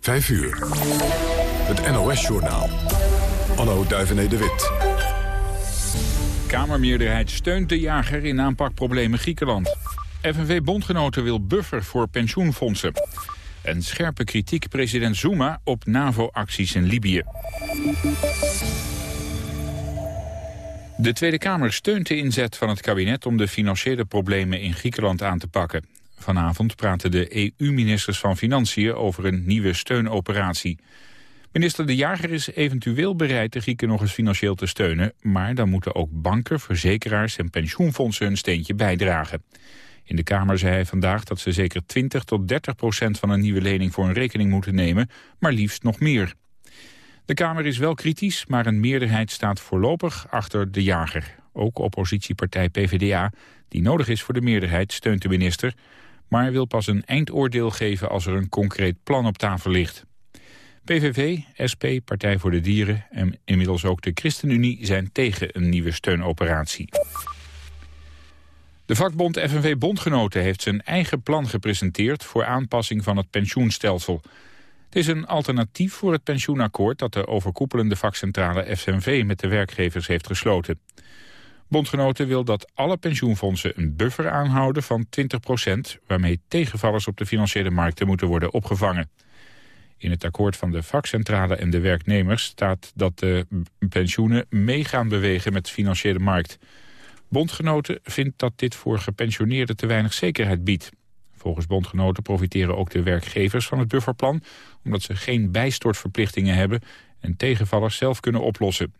5 uur. Het NOS-journaal. Anno Duivené de Wit. Kamermeerderheid steunt de jager in aanpakproblemen Griekenland. FNV-bondgenoten wil buffer voor pensioenfondsen. En scherpe kritiek president Zuma op NAVO-acties in Libië. De Tweede Kamer steunt de inzet van het kabinet om de financiële problemen in Griekenland aan te pakken. Vanavond praten de EU-ministers van Financiën over een nieuwe steunoperatie. Minister De Jager is eventueel bereid de Grieken nog eens financieel te steunen... maar dan moeten ook banken, verzekeraars en pensioenfondsen een steentje bijdragen. In de Kamer zei hij vandaag dat ze zeker 20 tot 30 procent van een nieuwe lening voor een rekening moeten nemen, maar liefst nog meer. De Kamer is wel kritisch, maar een meerderheid staat voorlopig achter de jager. Ook oppositiepartij PvdA, die nodig is voor de meerderheid, steunt de minister maar wil pas een eindoordeel geven als er een concreet plan op tafel ligt. PVV, SP, Partij voor de Dieren en inmiddels ook de ChristenUnie zijn tegen een nieuwe steunoperatie. De vakbond FNV Bondgenoten heeft zijn eigen plan gepresenteerd voor aanpassing van het pensioenstelsel. Het is een alternatief voor het pensioenakkoord dat de overkoepelende vakcentrale FNV met de werkgevers heeft gesloten. Bondgenoten wil dat alle pensioenfondsen een buffer aanhouden van 20% waarmee tegenvallers op de financiële markten moeten worden opgevangen. In het akkoord van de vakcentrale en de werknemers staat dat de pensioenen mee gaan bewegen met de financiële markt. Bondgenoten vindt dat dit voor gepensioneerden te weinig zekerheid biedt. Volgens bondgenoten profiteren ook de werkgevers van het bufferplan... omdat ze geen bijstortverplichtingen hebben en tegenvallers zelf kunnen oplossen.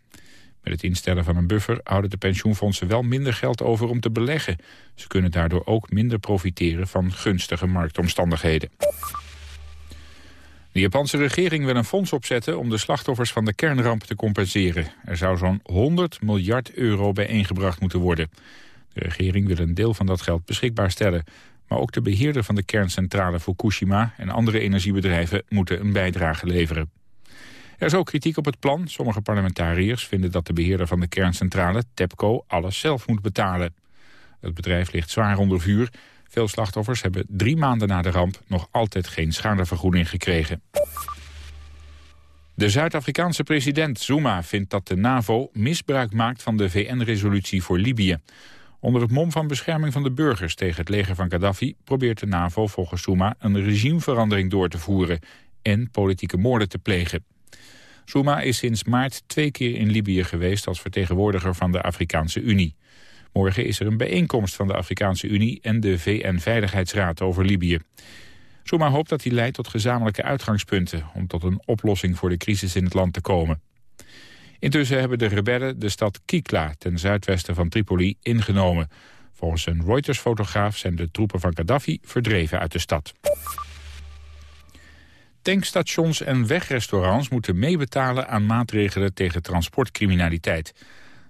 Met het instellen van een buffer houden de pensioenfondsen wel minder geld over om te beleggen. Ze kunnen daardoor ook minder profiteren van gunstige marktomstandigheden. De Japanse regering wil een fonds opzetten om de slachtoffers van de kernramp te compenseren. Er zou zo'n 100 miljard euro bijeengebracht moeten worden. De regering wil een deel van dat geld beschikbaar stellen. Maar ook de beheerder van de kerncentrale Fukushima en andere energiebedrijven moeten een bijdrage leveren. Er is ook kritiek op het plan. Sommige parlementariërs vinden dat de beheerder van de kerncentrale, TEPCO, alles zelf moet betalen. Het bedrijf ligt zwaar onder vuur. Veel slachtoffers hebben drie maanden na de ramp nog altijd geen schadevergoeding gekregen. De Zuid-Afrikaanse president Zuma vindt dat de NAVO misbruik maakt van de VN-resolutie voor Libië. Onder het mom van bescherming van de burgers tegen het leger van Gaddafi... probeert de NAVO volgens Zuma een regimeverandering door te voeren... en politieke moorden te plegen. Zuma is sinds maart twee keer in Libië geweest als vertegenwoordiger van de Afrikaanse Unie. Morgen is er een bijeenkomst van de Afrikaanse Unie en de VN-veiligheidsraad over Libië. Zuma hoopt dat die leidt tot gezamenlijke uitgangspunten om tot een oplossing voor de crisis in het land te komen. Intussen hebben de rebellen de stad Kikla ten zuidwesten van Tripoli ingenomen. Volgens een Reuters-fotograaf zijn de troepen van Gaddafi verdreven uit de stad. Tankstations en wegrestaurants moeten meebetalen aan maatregelen tegen transportcriminaliteit.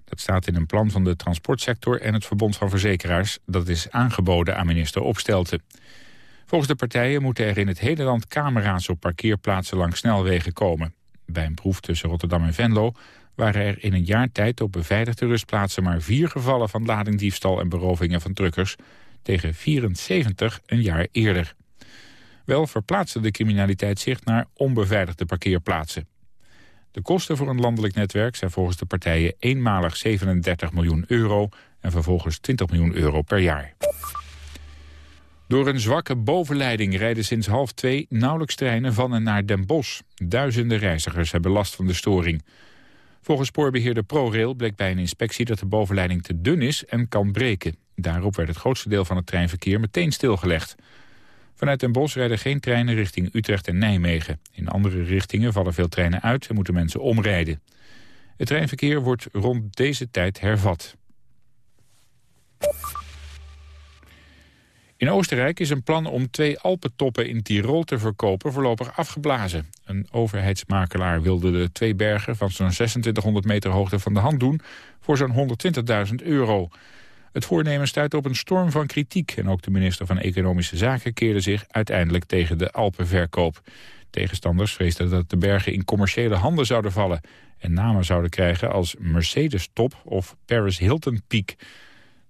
Dat staat in een plan van de transportsector en het Verbond van Verzekeraars. Dat is aangeboden aan minister Opstelten. Volgens de partijen moeten er in het hele land camera's op parkeerplaatsen langs snelwegen komen. Bij een proef tussen Rotterdam en Venlo waren er in een jaar tijd op beveiligde rustplaatsen maar vier gevallen van ladingdiefstal en berovingen van truckers tegen 74 een jaar eerder. Wel verplaatste de criminaliteit zich naar onbeveiligde parkeerplaatsen. De kosten voor een landelijk netwerk zijn volgens de partijen eenmalig 37 miljoen euro en vervolgens 20 miljoen euro per jaar. Door een zwakke bovenleiding rijden sinds half twee nauwelijks treinen van en naar Den Bosch. Duizenden reizigers hebben last van de storing. Volgens spoorbeheerder ProRail bleek bij een inspectie dat de bovenleiding te dun is en kan breken. Daarop werd het grootste deel van het treinverkeer meteen stilgelegd. Vanuit Den Bosch rijden geen treinen richting Utrecht en Nijmegen. In andere richtingen vallen veel treinen uit en moeten mensen omrijden. Het treinverkeer wordt rond deze tijd hervat. In Oostenrijk is een plan om twee Alpentoppen in Tirol te verkopen voorlopig afgeblazen. Een overheidsmakelaar wilde de twee bergen van zo'n 2600 meter hoogte van de hand doen voor zo'n 120.000 euro. Het voornemen stuitte op een storm van kritiek... en ook de minister van Economische Zaken keerde zich uiteindelijk tegen de Alpenverkoop. Tegenstanders vreesden dat de bergen in commerciële handen zouden vallen... en namen zouden krijgen als Mercedes Top of Paris Hilton Peak.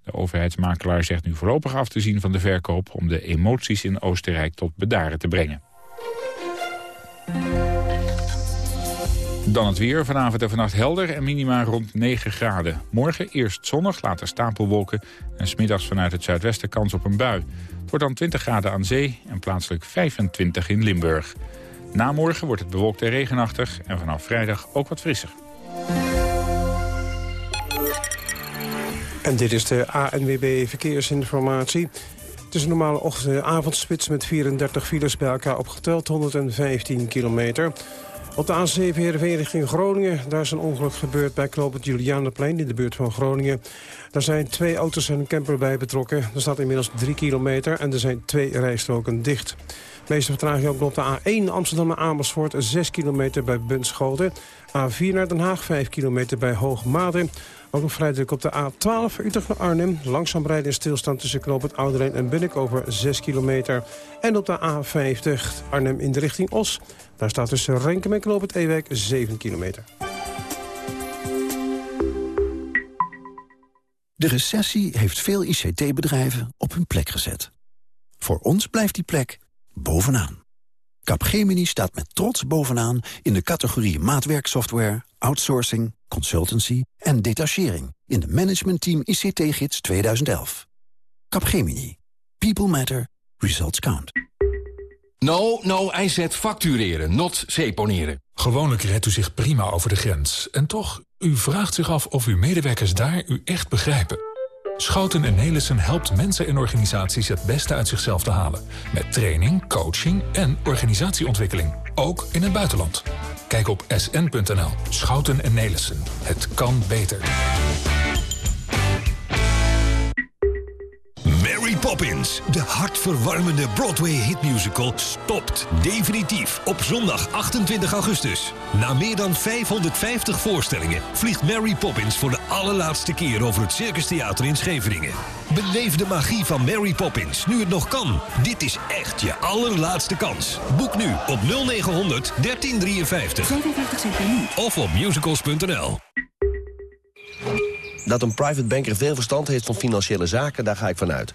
De overheidsmakelaar zegt nu voorlopig af te zien van de verkoop... om de emoties in Oostenrijk tot bedaren te brengen. Dan het weer. Vanavond en vannacht helder en minima rond 9 graden. Morgen eerst zonnig, later stapelwolken... en smiddags vanuit het zuidwesten kans op een bui. Het wordt dan 20 graden aan zee en plaatselijk 25 in Limburg. Na morgen wordt het bewolkt en regenachtig en vanaf vrijdag ook wat frisser. En dit is de ANWB Verkeersinformatie. Het is een normale ochtend avondspits met 34 files bij elkaar opgeteld, 115 kilometer. Op de A7 Heerenveen Groningen. Daar is een ongeluk gebeurd bij knooppunt Julianaplein in de buurt van Groningen. Daar zijn twee auto's en een camper bij betrokken. Er staat inmiddels 3 kilometer en er zijn twee rijstroken dicht. De meeste vertraging ook op de A1 Amsterdam naar Amersfoort... 6 kilometer bij Bunschoten. A4 naar Den Haag, 5 kilometer bij Hoogmade. Ook nog vrij druk op de A12 Utrecht naar Arnhem. Langzaam rijden in stilstand tussen knooppunt Ouderijn en Bunnik over 6 kilometer. En op de A50 Arnhem in de richting Os. Daar staat tussen Renkum en knooppunt Ewijk 7 kilometer. De recessie heeft veel ICT-bedrijven op hun plek gezet. Voor ons blijft die plek bovenaan. Capgemini staat met trots bovenaan in de categorie maatwerksoftware, outsourcing, consultancy en detachering in de Management Team ICT-gids 2011. Capgemini. People matter. Results count. No, no, hij zet factureren, not seponeren. Gewoonlijk redt u zich prima over de grens. En toch, u vraagt zich af of uw medewerkers daar u echt begrijpen. Schouten en Nelissen helpt mensen en organisaties het beste uit zichzelf te halen. Met training, coaching en organisatieontwikkeling. Ook in het buitenland. Kijk op sn.nl. Schouten en Nelissen. Het kan beter. Poppins, de hartverwarmende Broadway-hitmusical, stopt definitief op zondag 28 augustus. Na meer dan 550 voorstellingen vliegt Mary Poppins voor de allerlaatste keer over het Circus Theater in Scheveningen. Beleef de magie van Mary Poppins, nu het nog kan. Dit is echt je allerlaatste kans. Boek nu op 0900 1353. Of op musicals.nl. Dat een private banker veel verstand heeft van financiële zaken, daar ga ik vanuit.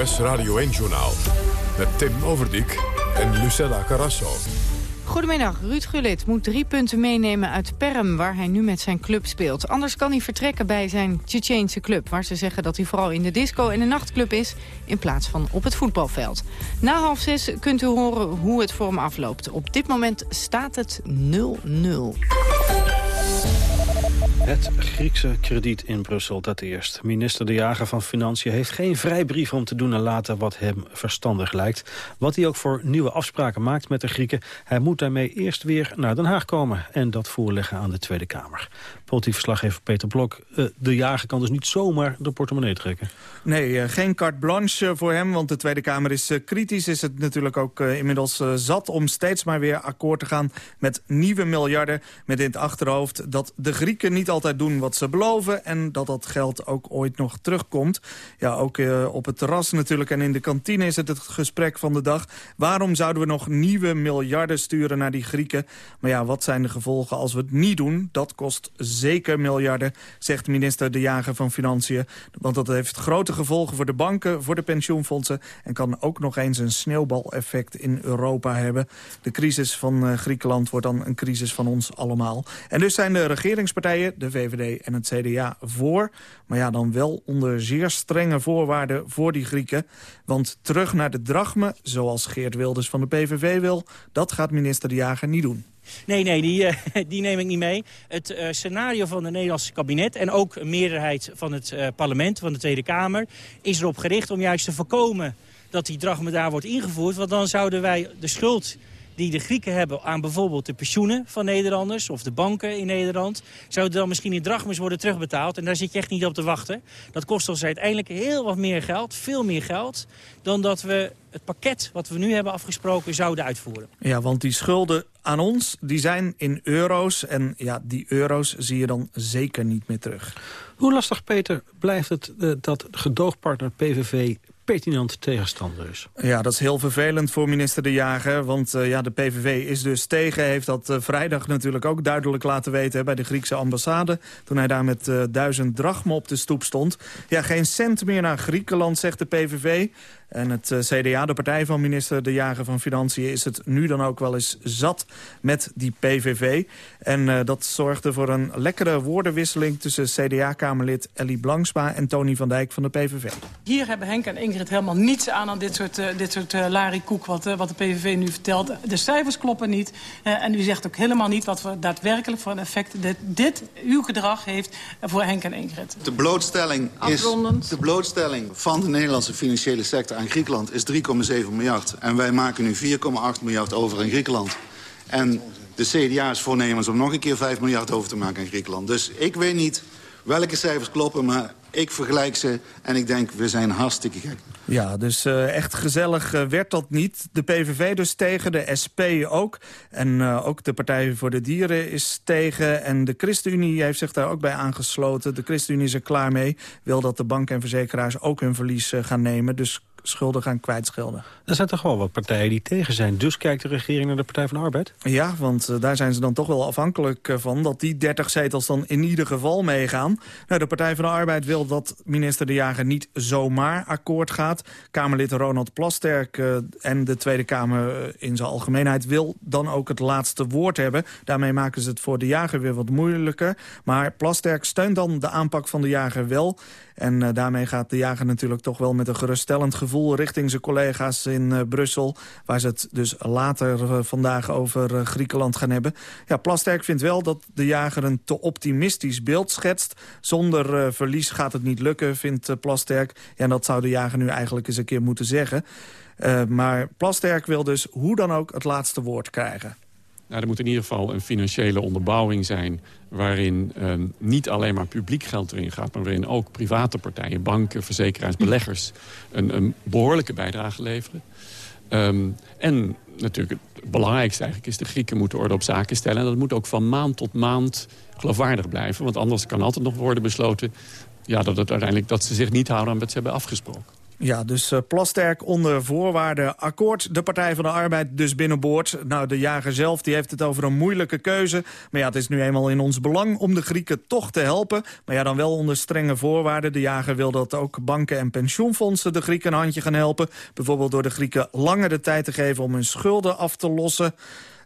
NOS Radio 1-journaal. Met Tim Overdijk en Lucella Carrasso. Goedemiddag, Ruud Gullit moet drie punten meenemen uit Perm... waar hij nu met zijn club speelt. Anders kan hij vertrekken bij zijn Tsjetsjeense club... waar ze zeggen dat hij vooral in de disco en de nachtclub is... in plaats van op het voetbalveld. Na half zes kunt u horen hoe het voor hem afloopt. Op dit moment staat het 0-0. Het Griekse krediet in Brussel, dat eerst. Minister De Jager van Financiën heeft geen vrijbrief om te doen en laten wat hem verstandig lijkt. Wat hij ook voor nieuwe afspraken maakt met de Grieken, hij moet daarmee eerst weer naar Den Haag komen en dat voorleggen aan de Tweede Kamer. Politiek verslaggever Peter Blok, eh, De Jager kan dus niet zomaar de portemonnee trekken. Nee, eh, geen carte blanche voor hem, want de Tweede Kamer is eh, kritisch. Is het natuurlijk ook inmiddels zat om steeds maar weer akkoord te gaan met nieuwe miljarden. Met in het achterhoofd dat de Grieken niet altijd doen wat ze beloven... en dat dat geld ook ooit nog terugkomt. Ja, ook op het terras natuurlijk en in de kantine is het het gesprek van de dag. Waarom zouden we nog nieuwe miljarden sturen naar die Grieken? Maar ja, wat zijn de gevolgen als we het niet doen? Dat kost zeker miljarden, zegt minister De Jager van Financiën. Want dat heeft grote gevolgen voor de banken, voor de pensioenfondsen... en kan ook nog eens een sneeuwbaleffect in Europa hebben. De crisis van uh, Griekenland wordt dan een crisis van ons allemaal. En dus zijn de regeringspartijen de VVD en het CDA voor. Maar ja, dan wel onder zeer strenge voorwaarden voor die Grieken. Want terug naar de drachme, zoals Geert Wilders van de PVV wil... dat gaat minister De Jager niet doen. Nee, nee, die, uh, die neem ik niet mee. Het uh, scenario van het Nederlandse kabinet en ook een meerderheid van het uh, parlement, van de Tweede Kamer, is erop gericht om juist te voorkomen dat die drachme daar wordt ingevoerd. Want dan zouden wij de schuld die de Grieken hebben aan bijvoorbeeld de pensioenen van Nederlanders... of de banken in Nederland, zouden dan misschien in drachmes worden terugbetaald. En daar zit je echt niet op te wachten. Dat kost ons uiteindelijk heel wat meer geld, veel meer geld... dan dat we het pakket wat we nu hebben afgesproken zouden uitvoeren. Ja, want die schulden aan ons, die zijn in euro's. En ja, die euro's zie je dan zeker niet meer terug. Hoe lastig, Peter, blijft het uh, dat gedoogpartner PVV pertinent tegenstander is. Ja, dat is heel vervelend voor minister De Jager. Want uh, ja, de PVV is dus tegen. Heeft dat uh, vrijdag natuurlijk ook duidelijk laten weten... bij de Griekse ambassade. Toen hij daar met uh, duizend drachmen op de stoep stond. Ja, geen cent meer naar Griekenland, zegt de PVV. En het CDA, de partij van minister De Jager van Financiën... is het nu dan ook wel eens zat met die PVV. En uh, dat zorgde voor een lekkere woordenwisseling... tussen CDA-kamerlid Ellie Blanksma en Tony van Dijk van de PVV. Hier hebben Henk en Ingrid helemaal niets aan aan dit soort, uh, dit soort uh, larikoek... Wat, wat de PVV nu vertelt. De cijfers kloppen niet. en u zegt ook helemaal niet wat we daadwerkelijk voor een effect... dit, dit uw gedrag heeft voor Henk en Ingrid. De blootstelling, is, de blootstelling van de Nederlandse financiële sector aan Griekenland is 3,7 miljard. En wij maken nu 4,8 miljard over in Griekenland. En de CDA is voornemens om nog een keer 5 miljard over te maken aan Griekenland. Dus ik weet niet welke cijfers kloppen, maar ik vergelijk ze en ik denk, we zijn hartstikke gek. Ja, dus uh, echt gezellig uh, werd dat niet. De PVV dus tegen, de SP ook. En uh, ook de Partij voor de Dieren is tegen. En de ChristenUnie heeft zich daar ook bij aangesloten. De ChristenUnie is er klaar mee. Wil dat de banken en verzekeraars ook hun verlies gaan nemen. Dus schulden gaan kwijtschelden. Er zijn toch wel wat partijen die tegen zijn. Dus kijkt de regering naar de Partij van de Arbeid? Ja, want uh, daar zijn ze dan toch wel afhankelijk uh, van... dat die 30 zetels dan in ieder geval meegaan. Nou, de Partij van de Arbeid wil dat minister De Jager niet zomaar akkoord gaat. Kamerlid Ronald Plasterk uh, en de Tweede Kamer in zijn algemeenheid... wil dan ook het laatste woord hebben. Daarmee maken ze het voor De Jager weer wat moeilijker. Maar Plasterk steunt dan de aanpak van De Jager wel... En daarmee gaat de jager natuurlijk toch wel met een geruststellend gevoel... richting zijn collega's in uh, Brussel... waar ze het dus later uh, vandaag over Griekenland gaan hebben. Ja, Plasterk vindt wel dat de jager een te optimistisch beeld schetst. Zonder verlies gaat het niet lukken, vindt Plasterk. Ja, en dat zou de jager nu eigenlijk eens een keer moeten zeggen. maar Plasterk wil dus hoe dan ook het laatste woord krijgen. Nou, er moet in ieder geval een financiële onderbouwing zijn... waarin uh, niet alleen maar publiek geld erin gaat... maar waarin ook private partijen, banken, verzekeraars, beleggers... een, een behoorlijke bijdrage leveren. Um, en natuurlijk het belangrijkste eigenlijk is... de Grieken moeten orde op zaken stellen. En dat moet ook van maand tot maand geloofwaardig blijven. Want anders kan altijd nog worden besloten... Ja, dat, het uiteindelijk, dat ze zich niet houden aan wat ze hebben afgesproken. Ja, dus uh, Plasterk onder voorwaarden akkoord. De Partij van de Arbeid dus binnenboord. Nou, de jager zelf die heeft het over een moeilijke keuze. Maar ja, het is nu eenmaal in ons belang om de Grieken toch te helpen. Maar ja, dan wel onder strenge voorwaarden. De jager wil dat ook banken en pensioenfondsen de Grieken een handje gaan helpen. Bijvoorbeeld door de Grieken langer de tijd te geven om hun schulden af te lossen.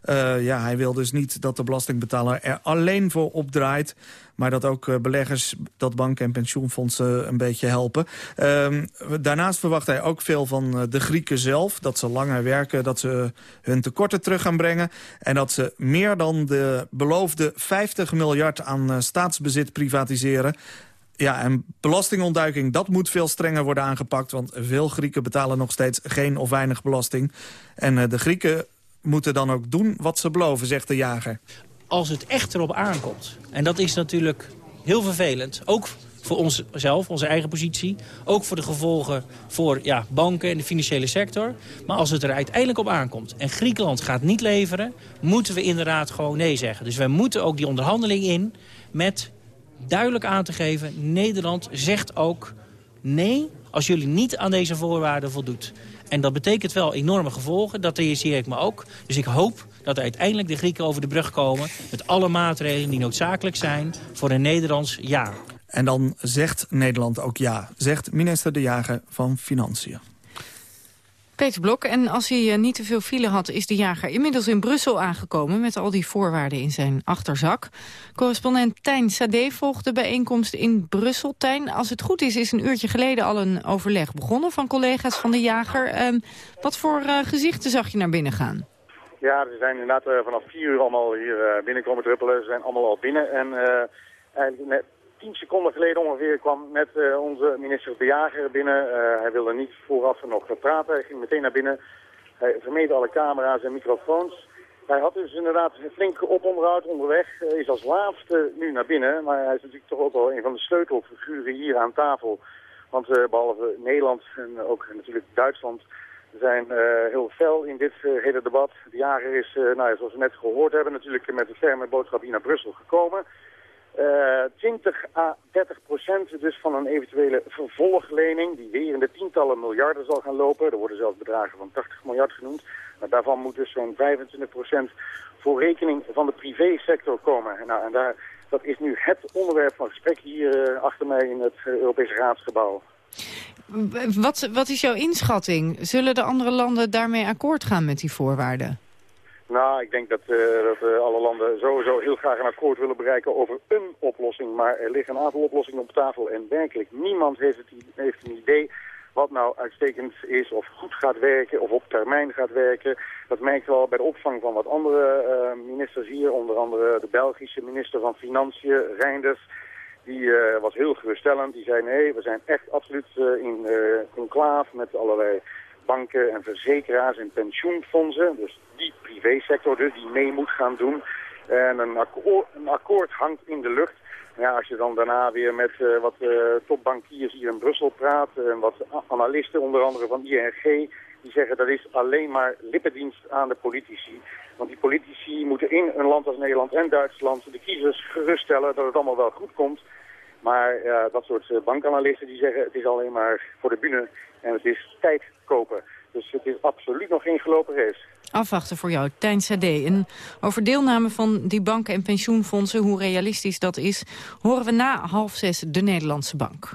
Uh, ja, hij wil dus niet dat de belastingbetaler er alleen voor opdraait. Maar dat ook uh, beleggers, dat banken en pensioenfondsen een beetje helpen. Uh, daarnaast verwacht hij ook veel van uh, de Grieken zelf. Dat ze langer werken, dat ze hun tekorten terug gaan brengen. En dat ze meer dan de beloofde 50 miljard aan staatsbezit privatiseren. Ja, en belastingontduiking, dat moet veel strenger worden aangepakt... want veel Grieken betalen nog steeds geen of weinig belasting. En de Grieken moeten dan ook doen wat ze beloven, zegt de jager. Als het echt erop aankomt, en dat is natuurlijk heel vervelend... ook voor onszelf, onze eigen positie. Ook voor de gevolgen voor ja, banken en de financiële sector. Maar als het er uiteindelijk op aankomt en Griekenland gaat niet leveren... moeten we inderdaad gewoon nee zeggen. Dus wij moeten ook die onderhandeling in met duidelijk aan te geven... Nederland zegt ook nee als jullie niet aan deze voorwaarden voldoet. En dat betekent wel enorme gevolgen, dat realiseer ik me ook. Dus ik hoop dat uiteindelijk de Grieken over de brug komen... met alle maatregelen die noodzakelijk zijn voor een Nederlands ja. En dan zegt Nederland ook ja, zegt minister De Jager van Financiën. Peter Blok, en als hij eh, niet te veel file had... is de jager inmiddels in Brussel aangekomen... met al die voorwaarden in zijn achterzak. Correspondent Tijn Sade volgt de bijeenkomst in Brussel. Tijn, als het goed is, is een uurtje geleden al een overleg begonnen... van collega's van de jager. Uh, wat voor uh, gezichten zag je naar binnen gaan? Ja, ze zijn inderdaad uh, vanaf vier uur allemaal hier binnenkomen druppelen. Ze zijn allemaal al binnen. En net tien seconden geleden ongeveer kwam net uh, onze minister De Jager binnen. Uh, hij wilde niet vooraf nog praten. Hij ging meteen naar binnen. Hij vermeed alle camera's en microfoons. Hij had dus inderdaad een flink oponderhoud onderweg. Is als laatste nu naar binnen. Maar hij is natuurlijk toch ook wel een van de sleutelfiguren hier aan tafel. Want uh, behalve Nederland en ook natuurlijk Duitsland zijn heel fel in dit hele debat. De jager is, nou, zoals we net gehoord hebben, natuurlijk met de ferme boodschap hier naar Brussel gekomen. 20 eh, à 30 procent dus van een eventuele vervolglening... die weer in de tientallen miljarden zal gaan lopen. Er worden zelfs bedragen van 80 miljard genoemd. Maar daarvan moet dus zo'n 25 procent voor rekening van de privésector komen. Nou, en daar, dat is nu het onderwerp van gesprek hier uh, achter mij in het uh, Europese Raadsgebouw. Wat, wat is jouw inschatting? Zullen de andere landen daarmee akkoord gaan met die voorwaarden? Nou, ik denk dat, uh, dat uh, alle landen sowieso heel graag een akkoord willen bereiken over een oplossing. Maar er liggen een aantal oplossingen op tafel en werkelijk niemand heeft, het, een idee wat nou uitstekend is of goed gaat werken of op termijn gaat werken. Dat merkt wel bij de opvang van wat andere uh, ministers hier, onder andere de Belgische minister van Financiën, Reinders. Die was heel geruststellend. Die zei nee, we zijn echt absoluut in conclave met allerlei banken en verzekeraars en pensioenfondsen. Dus die privésector dus, die mee moet gaan doen. En een akkoord, hangt in de lucht. Ja, als je dan daarna weer met uh, wat uh, topbankiers hier in Brussel praat... en wat analisten, onder andere van ING... die zeggen dat is alleen maar lippendienst aan de politici. Want die politici moeten in een land als Nederland en Duitsland... de kiezers geruststellen dat het allemaal wel goed komt... Maar uh, dat soort uh, bankanalisten die zeggen het is alleen maar voor de bühne en het is tijd kopen. Dus het is absoluut nog geen gelopen race. Afwachten voor jou, Tijn Sade. En over deelname van die banken en pensioenfondsen, hoe realistisch dat is... horen we na half zes de Nederlandse Bank.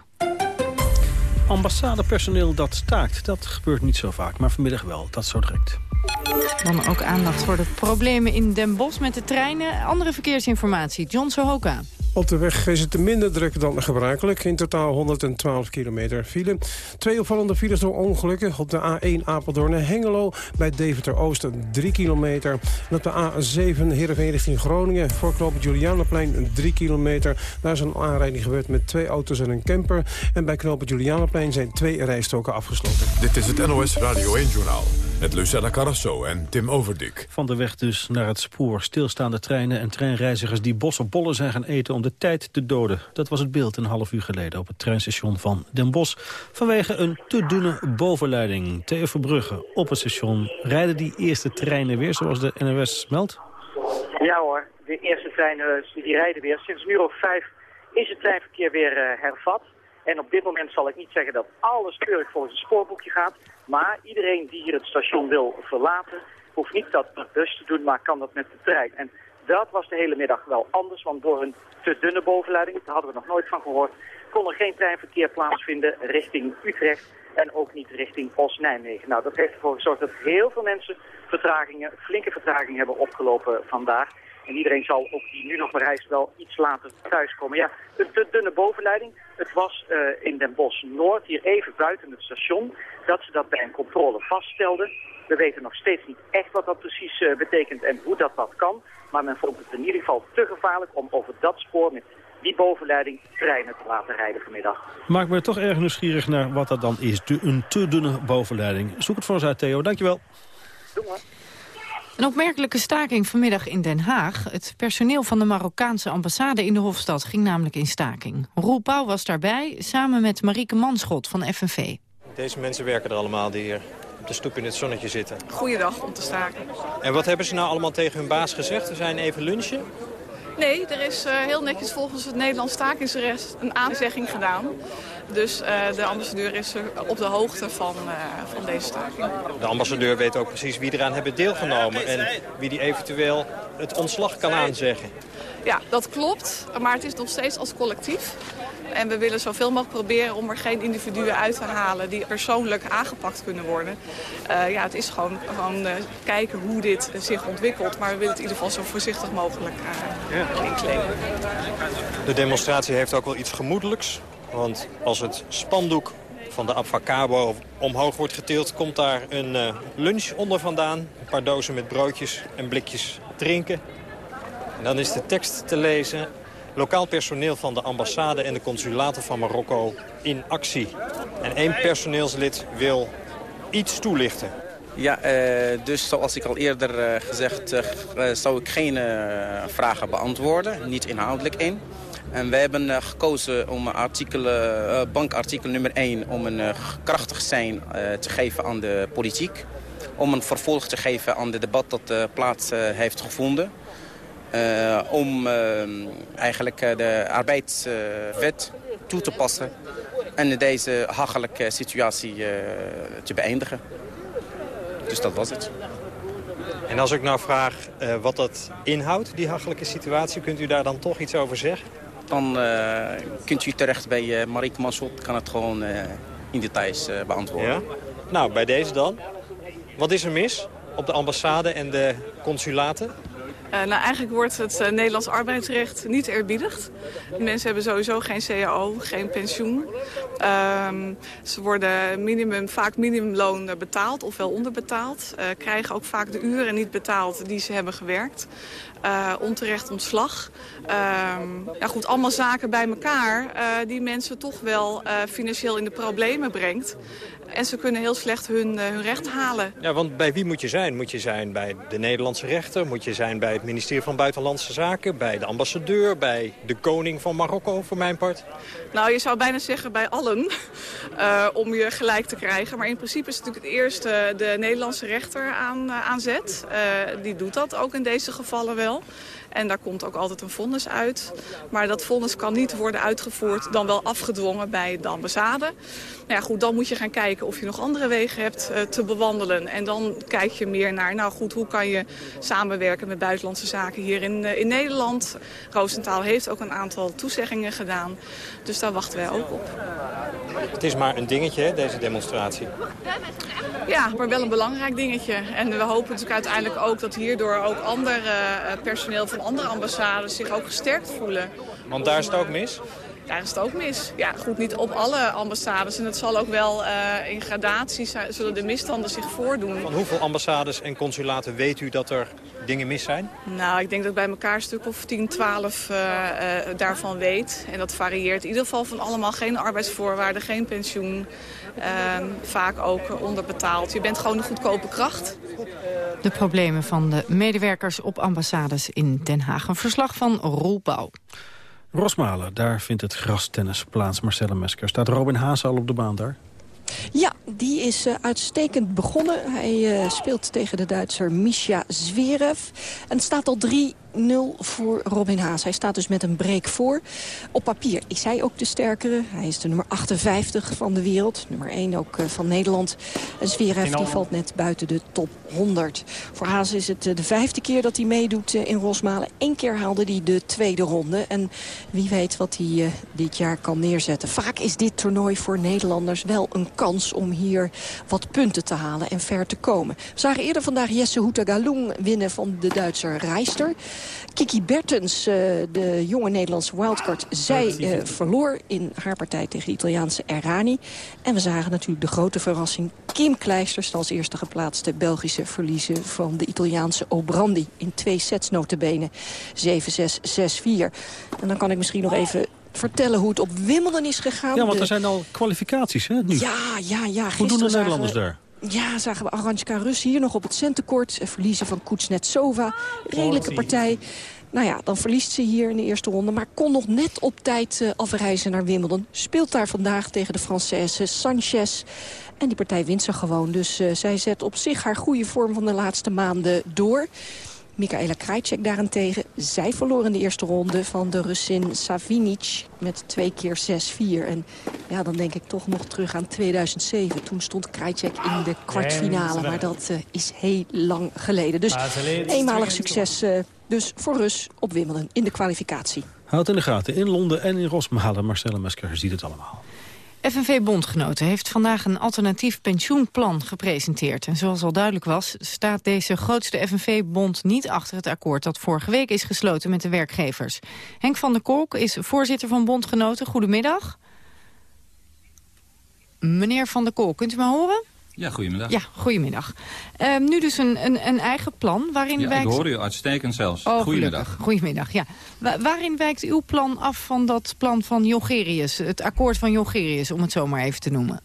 Ambassadepersoneel dat staakt, dat gebeurt niet zo vaak. Maar vanmiddag wel, dat zo direct. Dan ook aandacht voor de problemen in Den Bosch met de treinen. Andere verkeersinformatie, John Sohoka. Op de weg is het minder druk dan gebruikelijk. In totaal 112 kilometer file. Twee opvallende files door ongelukken. Op de A1 Apeldoorn en Hengelo. Bij Deventer Oosten 3 kilometer. En op de A7 Heerenveen richting Groningen. Voor knooppunt Julianaplein 3 kilometer. Daar is een aanrijding gebeurd met twee auto's en een camper. En bij knooppunt Julianaplein zijn twee rijstoken afgesloten. Dit is het NOS Radio 1-journaal. Met Lucella Carrasso en Tim Overdik. Van de weg dus naar het spoor. Stilstaande treinen en treinreizigers die bossenbollen zijn gaan eten om de tijd te doden. Dat was het beeld een half uur geleden op het treinstation van Den Bosch. Vanwege een te dunne bovenleiding. Theo Verbrugge op het station. Rijden die eerste treinen weer zoals de NOS meldt? Ja hoor, de eerste treinen die rijden weer. Sinds een uur of vijf is het treinverkeer weer uh, hervat. En op dit moment zal ik niet zeggen dat alles keurig volgens het spoorboekje gaat. Maar iedereen die hier het station wil verlaten, hoeft niet dat met bus te doen, maar kan dat met de trein. En dat was de hele middag wel anders, want door een te dunne bovenleiding, daar hadden we nog nooit van gehoord, kon er geen treinverkeer plaatsvinden richting Utrecht en ook niet richting Os-Nijmegen. Nou, dat heeft ervoor gezorgd dat heel veel mensen vertragingen, flinke vertragingen hebben opgelopen vandaag. En iedereen zal ook die nu nog maar reist wel iets later thuiskomen. Ja, een te dunne bovenleiding. Het was uh, in Den Bosch Noord, hier even buiten het station, dat ze dat bij een controle vaststelden. We weten nog steeds niet echt wat dat precies uh, betekent en hoe dat dat kan. Maar men vond het in ieder geval te gevaarlijk om over dat spoor met die bovenleiding treinen te laten rijden vanmiddag. Maak me toch erg nieuwsgierig naar wat dat dan is. De, een te dunne bovenleiding. Zoek het voor ons uit, Theo. Dankjewel. Doe maar. Een opmerkelijke staking vanmiddag in Den Haag. Het personeel van de Marokkaanse ambassade in de Hofstad ging namelijk in staking. Roel Pauw was daarbij, samen met Marieke Manschot van FNV. Deze mensen werken er allemaal die hier op de stoep in het zonnetje zitten. Goeiedag om te staken. En wat hebben ze nou allemaal tegen hun baas gezegd? We zijn even lunchen. Nee, er is uh, heel netjes volgens het Nederlands stakingsrecht een aanzegging gedaan. Dus uh, de ambassadeur is op de hoogte van, uh, van deze staking. De ambassadeur weet ook precies wie eraan hebben deelgenomen... en wie die eventueel het ontslag kan aanzeggen. Ja, dat klopt. Maar het is nog steeds als collectief. En we willen zoveel mogelijk proberen om er geen individuen uit te halen die persoonlijk aangepakt kunnen worden. Uh, ja, het is gewoon, gewoon uh, kijken hoe dit zich ontwikkelt. Maar we willen het in ieder geval zo voorzichtig mogelijk uh, ja. De demonstratie heeft ook wel iets gemoedelijks. Want als het spandoek van de Abfacabo omhoog wordt getild... komt daar een uh, lunch onder vandaan. Een paar dozen met broodjes en blikjes drinken. En dan is de tekst te lezen. Lokaal personeel van de ambassade en de consulaten van Marokko in actie. En één personeelslid wil iets toelichten. Ja, uh, dus zoals ik al eerder uh, gezegd, zou ik geen vragen beantwoorden. Niet inhoudelijk in. En wij hebben uh, gekozen om artikel, uh, bankartikel nummer 1... om een uh, krachtig zijn te geven aan de politiek. Om een vervolg te geven aan het debat dat plaats heeft gevonden. om eigenlijk de arbeidswet toe te passen... en deze hachelijke situatie te beëindigen. Dus dat was het. En als ik nou vraag wat dat inhoudt, die hachelijke situatie... kunt u daar dan toch iets over zeggen? Dan uh, kunt u terecht bij uh, Marieke Mansot. kan het gewoon uh, in details beantwoorden. Nou, bij deze dan. Wat is er mis op de ambassade en de consulaten? Uh, nou, eigenlijk wordt het uh, Nederlands arbeidsrecht niet eerbiedigd. Mensen hebben sowieso geen cao, geen pensioen. Uh, ze worden minimum, vaak minimumloon betaald, ofwel onderbetaald. Uh, krijgen ook vaak de uren niet betaald die ze hebben gewerkt. onterecht ontslag. Ehm, ja goed, allemaal zaken bij elkaar die mensen toch wel financieel in de problemen brengt. En ze kunnen heel slecht hun, uh, hun recht halen. Ja, want bij wie moet je zijn? Moet je zijn bij de Nederlandse rechter? Moet je zijn bij het ministerie van Buitenlandse Zaken? Bij de ambassadeur? Bij de koning van Marokko, voor mijn part? Nou, je zou bijna zeggen bij allen, uh, om je gelijk te krijgen. Maar in principe is het natuurlijk het eerste de Nederlandse rechter aan, uh, aan zet. die doet dat ook in deze gevallen wel. En daar komt ook altijd een vonnis uit. Maar dat vonnis kan niet worden uitgevoerd, dan wel afgedwongen bij de ambassade. Nou ja, goed, dan moet je gaan kijken of je nog andere wegen hebt uh, te bewandelen. En dan kijk je meer naar, nou goed, hoe kan je samenwerken met buitenlandse zaken hier in, uh, in Nederland. Roosentaal heeft ook een aantal toezeggingen gedaan. Dus daar wachten wij ook op. Het is maar een dingetje, hè, deze demonstratie. Ja, maar wel een belangrijk dingetje. En we hopen natuurlijk uiteindelijk ook dat hierdoor ook ander uh, personeel van andere ambassades zich ook gesterkt voelen. Want daar is het ook mis? Daar is het ook mis. Ja, goed, niet op alle ambassades. En het zal ook wel uh, in gradaties zullen de misstanden zich voordoen. Van hoeveel ambassades en consulaten weet u dat er dingen mis zijn? Nou, ik denk dat bij elkaar een stuk of 10, 12 uh, uh, daarvan weet. En dat varieert in ieder geval van allemaal geen arbeidsvoorwaarden, geen pensioen. Ehm, vaak ook onderbetaald. Je bent gewoon een goedkope kracht. De problemen van de medewerkers op ambassades in Den Haag. Een verslag van Roel. Rosmalen, daar vindt het grastennis plaats. Marcelle Mesker. Staat Robin Haas al op de baan daar? Ja, die is uh, uitstekend begonnen. Hij uh, speelt tegen de Duitser Misha Zverev. En staat al 3 0 voor Robin Haas. Hij staat dus met een break voor. Op papier is hij ook de sterkere. Hij is de nummer 58 van de wereld. Nummer 1 ook uh, van Nederland. En Zverev die valt net buiten de top 100. Voor Haas is het uh, de vijfde keer dat hij meedoet uh, in Rosmalen. Eén keer haalde hij de tweede ronde. En wie weet wat hij dit jaar kan neerzetten. Vaak is dit toernooi voor Nederlanders wel een kans om hier wat punten te halen en ver te komen. We zagen eerder vandaag Jesse Houtagaloen winnen van de Duitser Reister. Kiki Bertens, uh, de jonge Nederlandse wildcard, zij uh, verloor in haar partij tegen de Italiaanse Errani. En we zagen natuurlijk de grote verrassing. Kim Kleisters, als eerste geplaatste Belgische verliezen van de Italiaanse Obrandi. In twee sets notabene, 7-6, 6-4. En dan kan ik misschien nog even vertellen hoe het op Wimbledon is gegaan. Ja, want er zijn al kwalificaties, hè, nu? Ja, ja, ja. Hoe doen de Nederlanders daar? Ja, zagen we Aranjka Rus hier nog op het centenkort. Verliezen van Kuznetsova. Redelijke partij. Nou ja, dan verliest ze hier in de eerste ronde. Maar kon nog net op tijd uh, afreizen naar Wimbledon. Speelt daar vandaag tegen de Française Sanchez. En die partij wint ze gewoon. Dus uh, zij zet op zich haar goede vorm van de laatste maanden door. Mikaela Krajcek daarentegen. Zij verloor in de eerste ronde van de Russin Savinic met twee keer 6-4. En ja, dan denk ik toch nog terug aan 2007. Toen stond Krajcek in de kwartfinale. Maar dat uh, is heel lang geleden. Dus eenmalig succes uh, dus voor Rus op Wimbledon in de kwalificatie. Houd in de gaten in Londen en in Rosmalen. Marcelle Mesker ziet het allemaal. FNV-bondgenoten heeft vandaag een alternatief pensioenplan gepresenteerd. En zoals al duidelijk was, staat deze grootste FNV-bond niet achter het akkoord dat vorige week is gesloten met de werkgevers. Henk van der Kolk is voorzitter van bondgenoten. Goedemiddag. Meneer van der Kolk, kunt u me horen? Ja, goedemiddag. Ja, goedemiddag. Uh, nu dus een, een, een, eigen plan waarin ja, wijkt... ik hoor u uitstekend zelfs. Oh, goedemiddag. Goedemiddag, ja. waarin wijkt uw plan af van dat plan van Jongerius, het akkoord van Jongerius, om het zo maar even te noemen?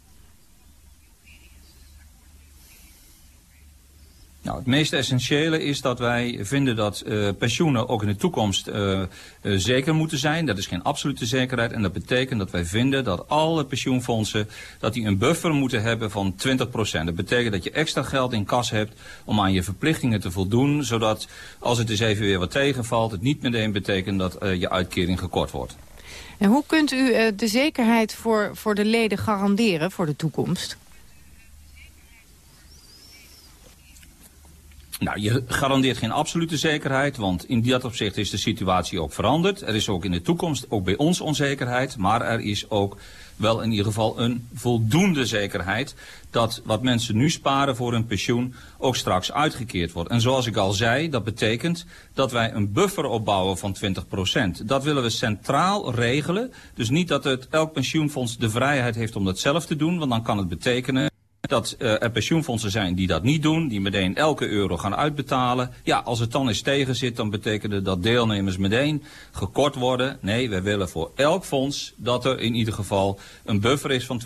Nou, het meest essentiële is dat wij vinden dat uh, pensioenen ook in de toekomst uh, zeker moeten zijn. Dat is geen absolute zekerheid en dat betekent dat wij vinden dat alle pensioenfondsen dat die een buffer moeten hebben van 20%. Dat betekent dat je extra geld in kas hebt om aan je verplichtingen te voldoen, zodat als het eens even weer wat tegenvalt, het niet meteen betekent dat je uitkering gekort wordt. En hoe kunt u de zekerheid voor, voor de leden garanderen voor de toekomst? Nou, je garandeert geen absolute zekerheid, want in dat opzicht is de situatie ook veranderd. Er is ook in de toekomst, ook bij ons onzekerheid, maar er is ook wel in ieder geval een voldoende zekerheid dat wat mensen nu sparen voor hun pensioen ook straks uitgekeerd wordt. En zoals ik al zei, dat betekent dat wij een buffer opbouwen van 20%. Dat willen we centraal regelen. Dus niet dat het, elk pensioenfonds de vrijheid heeft om dat zelf te doen, want dan kan het betekenen dat uh, er pensioenfondsen zijn die dat niet doen, die meteen elke euro gaan uitbetalen. Ja, als het dan eens tegen zit, dan betekent dat deelnemers meteen gekort worden. Nee, wij willen voor elk fonds dat er in ieder geval een buffer is van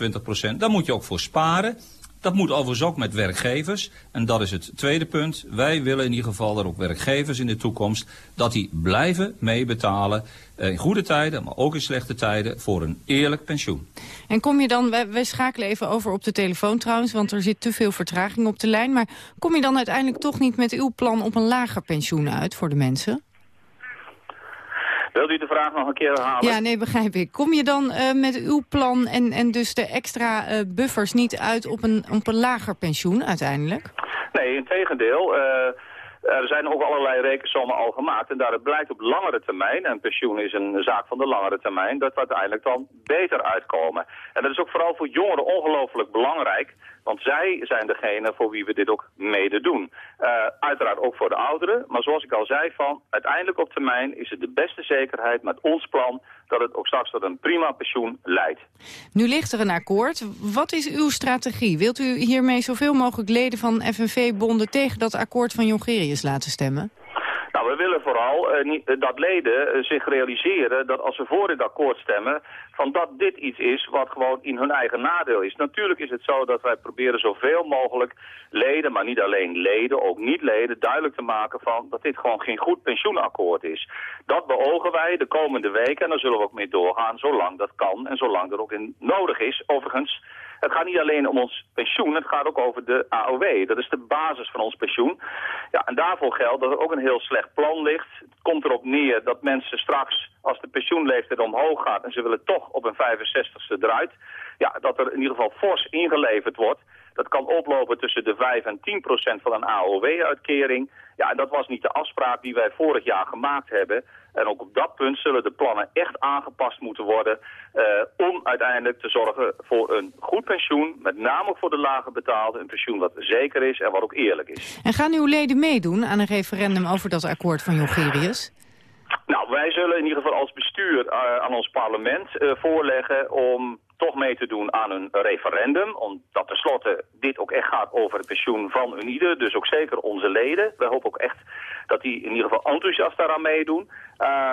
20%. Daar moet je ook voor sparen. Dat moet overigens ook met werkgevers. En dat is het tweede punt. Wij willen in ieder geval er ook werkgevers in de toekomst... dat die blijven meebetalen in goede tijden, maar ook in slechte tijden... voor een eerlijk pensioen. En kom je dan, wij, schakelen even over op de telefoon trouwens... want er zit te veel vertraging op de lijn... maar kom je dan uiteindelijk toch niet met uw plan op een lager pensioen uit voor de mensen? Wilt u de vraag nog een keer herhalen? Ja, nee, begrijp ik. Kom je dan uh, met uw plan en, en dus de extra uh, buffers niet uit op een, op een lager pensioen uiteindelijk? Nee, in tegendeel. Uh, er zijn ook allerlei rekensommen al gemaakt en daaruit blijkt op langere termijn, en pensioen is een zaak van de langere termijn, dat we uiteindelijk dan beter uitkomen. En dat is ook vooral voor jongeren ongelooflijk belangrijk, want zij zijn degene voor wie we dit ook mede doen. Uh, uiteraard ook voor de ouderen, maar zoals ik al zei, van uiteindelijk op termijn is het de beste zekerheid met ons plan dat het ook straks tot een prima pensioen leidt. Nu ligt er een akkoord. Wat is uw strategie? Wilt u hiermee zoveel mogelijk leden van FNV-bonden tegen dat akkoord van Jongerius laten stemmen? Nou, we willen vooral uh, niet, uh, dat leden uh, zich realiseren dat als ze voor dit akkoord stemmen, van dat dit iets is wat gewoon in hun eigen nadeel is. Natuurlijk is het zo dat wij proberen zoveel mogelijk leden, maar niet alleen leden, ook niet-leden, duidelijk te maken van dat dit gewoon geen goed pensioenakkoord is. Dat beogen wij de komende weken en daar zullen we ook mee doorgaan, zolang dat kan en zolang er ook in nodig is. Overigens, het gaat niet alleen om ons pensioen, het gaat ook over de AOW. Dat is de basis van ons pensioen. Ja, en daarvoor geldt dat er ook een heel slecht plan ligt. Het komt erop neer dat mensen straks, als de pensioenleeftijd omhoog gaat... en ze willen toch op een 65ste eruit... ja, dat er in ieder geval fors ingeleverd wordt... Dat kan oplopen tussen de 5 en 10 procent van een AOW-uitkering. Ja, en dat was niet de afspraak die wij vorig jaar gemaakt hebben. En ook op dat punt zullen de plannen echt aangepast moeten worden... Uh, om uiteindelijk te zorgen voor een goed pensioen... met name voor de lage betaalde, een pensioen wat zeker is en wat ook eerlijk is. En gaan uw leden meedoen aan een referendum over dat akkoord van Jongerius? Nou, wij zullen in ieder geval als bestuur uh, aan ons parlement uh, voorleggen om toch mee te doen aan een referendum. Omdat tenslotte dit ook echt gaat over het pensioen van een ieder. Dus ook zeker onze leden. We hopen ook echt dat die in ieder geval enthousiast daaraan meedoen.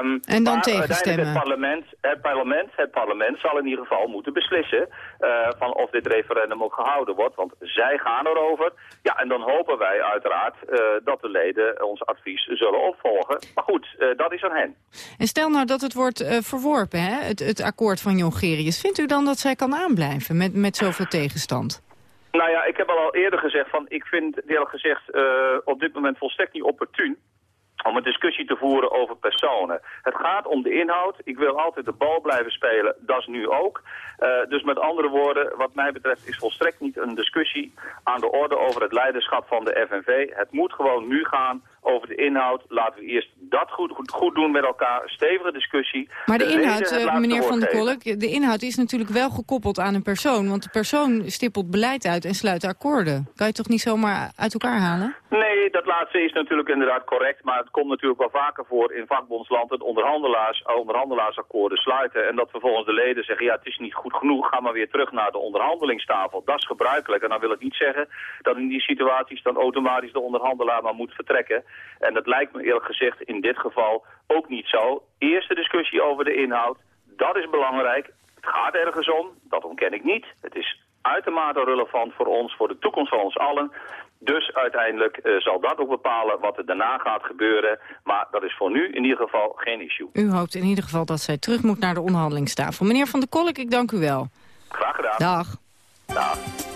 Um, en dan tegenstemmen. Het parlement, het, parlement, het parlement zal in ieder geval moeten beslissen uh, van of dit referendum ook gehouden wordt. Want zij gaan erover. Ja, en dan hopen wij uiteraard uh, dat de leden ons advies zullen opvolgen. Maar goed, uh, dat is aan hen. En stel nou dat het wordt verworpen, hè? Het, het akkoord van Jongerius. Vindt u dan zij kan aanblijven met, met zoveel tegenstand? Nou ja, ik heb al eerder gezegd van ik vind eerlijk gezegd uh, op dit moment volstrekt niet opportun om een discussie te voeren over personen. Het gaat om de inhoud. Ik wil altijd de bal blijven spelen. Dat is nu ook. Uh, dus met andere woorden, wat mij betreft is volstrekt niet een discussie aan de orde over het leiderschap van de FNV. Het moet gewoon nu gaan over de inhoud. Laten we eerst dat goed, goed, goed doen met elkaar. Stevige discussie. Maar de, inhoud, uh, meneer Van der Kolk, de inhoud is natuurlijk wel gekoppeld aan een persoon. Want de persoon stippelt beleid uit en sluit akkoorden. Kan je toch niet zomaar uit elkaar halen? Nee, dat laatste is natuurlijk inderdaad correct. Maar het komt natuurlijk wel vaker voor in vakbondsland... dat onderhandelaars, onderhandelaarsakkoorden sluiten... en dat vervolgens de leden zeggen... ja, het is niet goed genoeg, ga maar weer terug naar de onderhandelingstafel. Dat is gebruikelijk. En dan wil ik niet zeggen dat in die situaties... dan automatisch de onderhandelaar maar moet vertrekken. En dat lijkt me eerlijk gezegd in dit geval ook niet zo. Eerste discussie over de inhoud, dat is belangrijk. Het gaat ergens om, dat ontken ik niet. Het is uitermate relevant voor ons, voor de toekomst van ons allen. Dus uiteindelijk uh, zal dat ook bepalen wat er daarna gaat gebeuren. Maar dat is voor nu in ieder geval geen issue. U hoopt in ieder geval dat zij terug moet naar de onderhandelingstafel. Meneer Van der Kolk, ik dank u wel. Graag gedaan. Dag. Dag.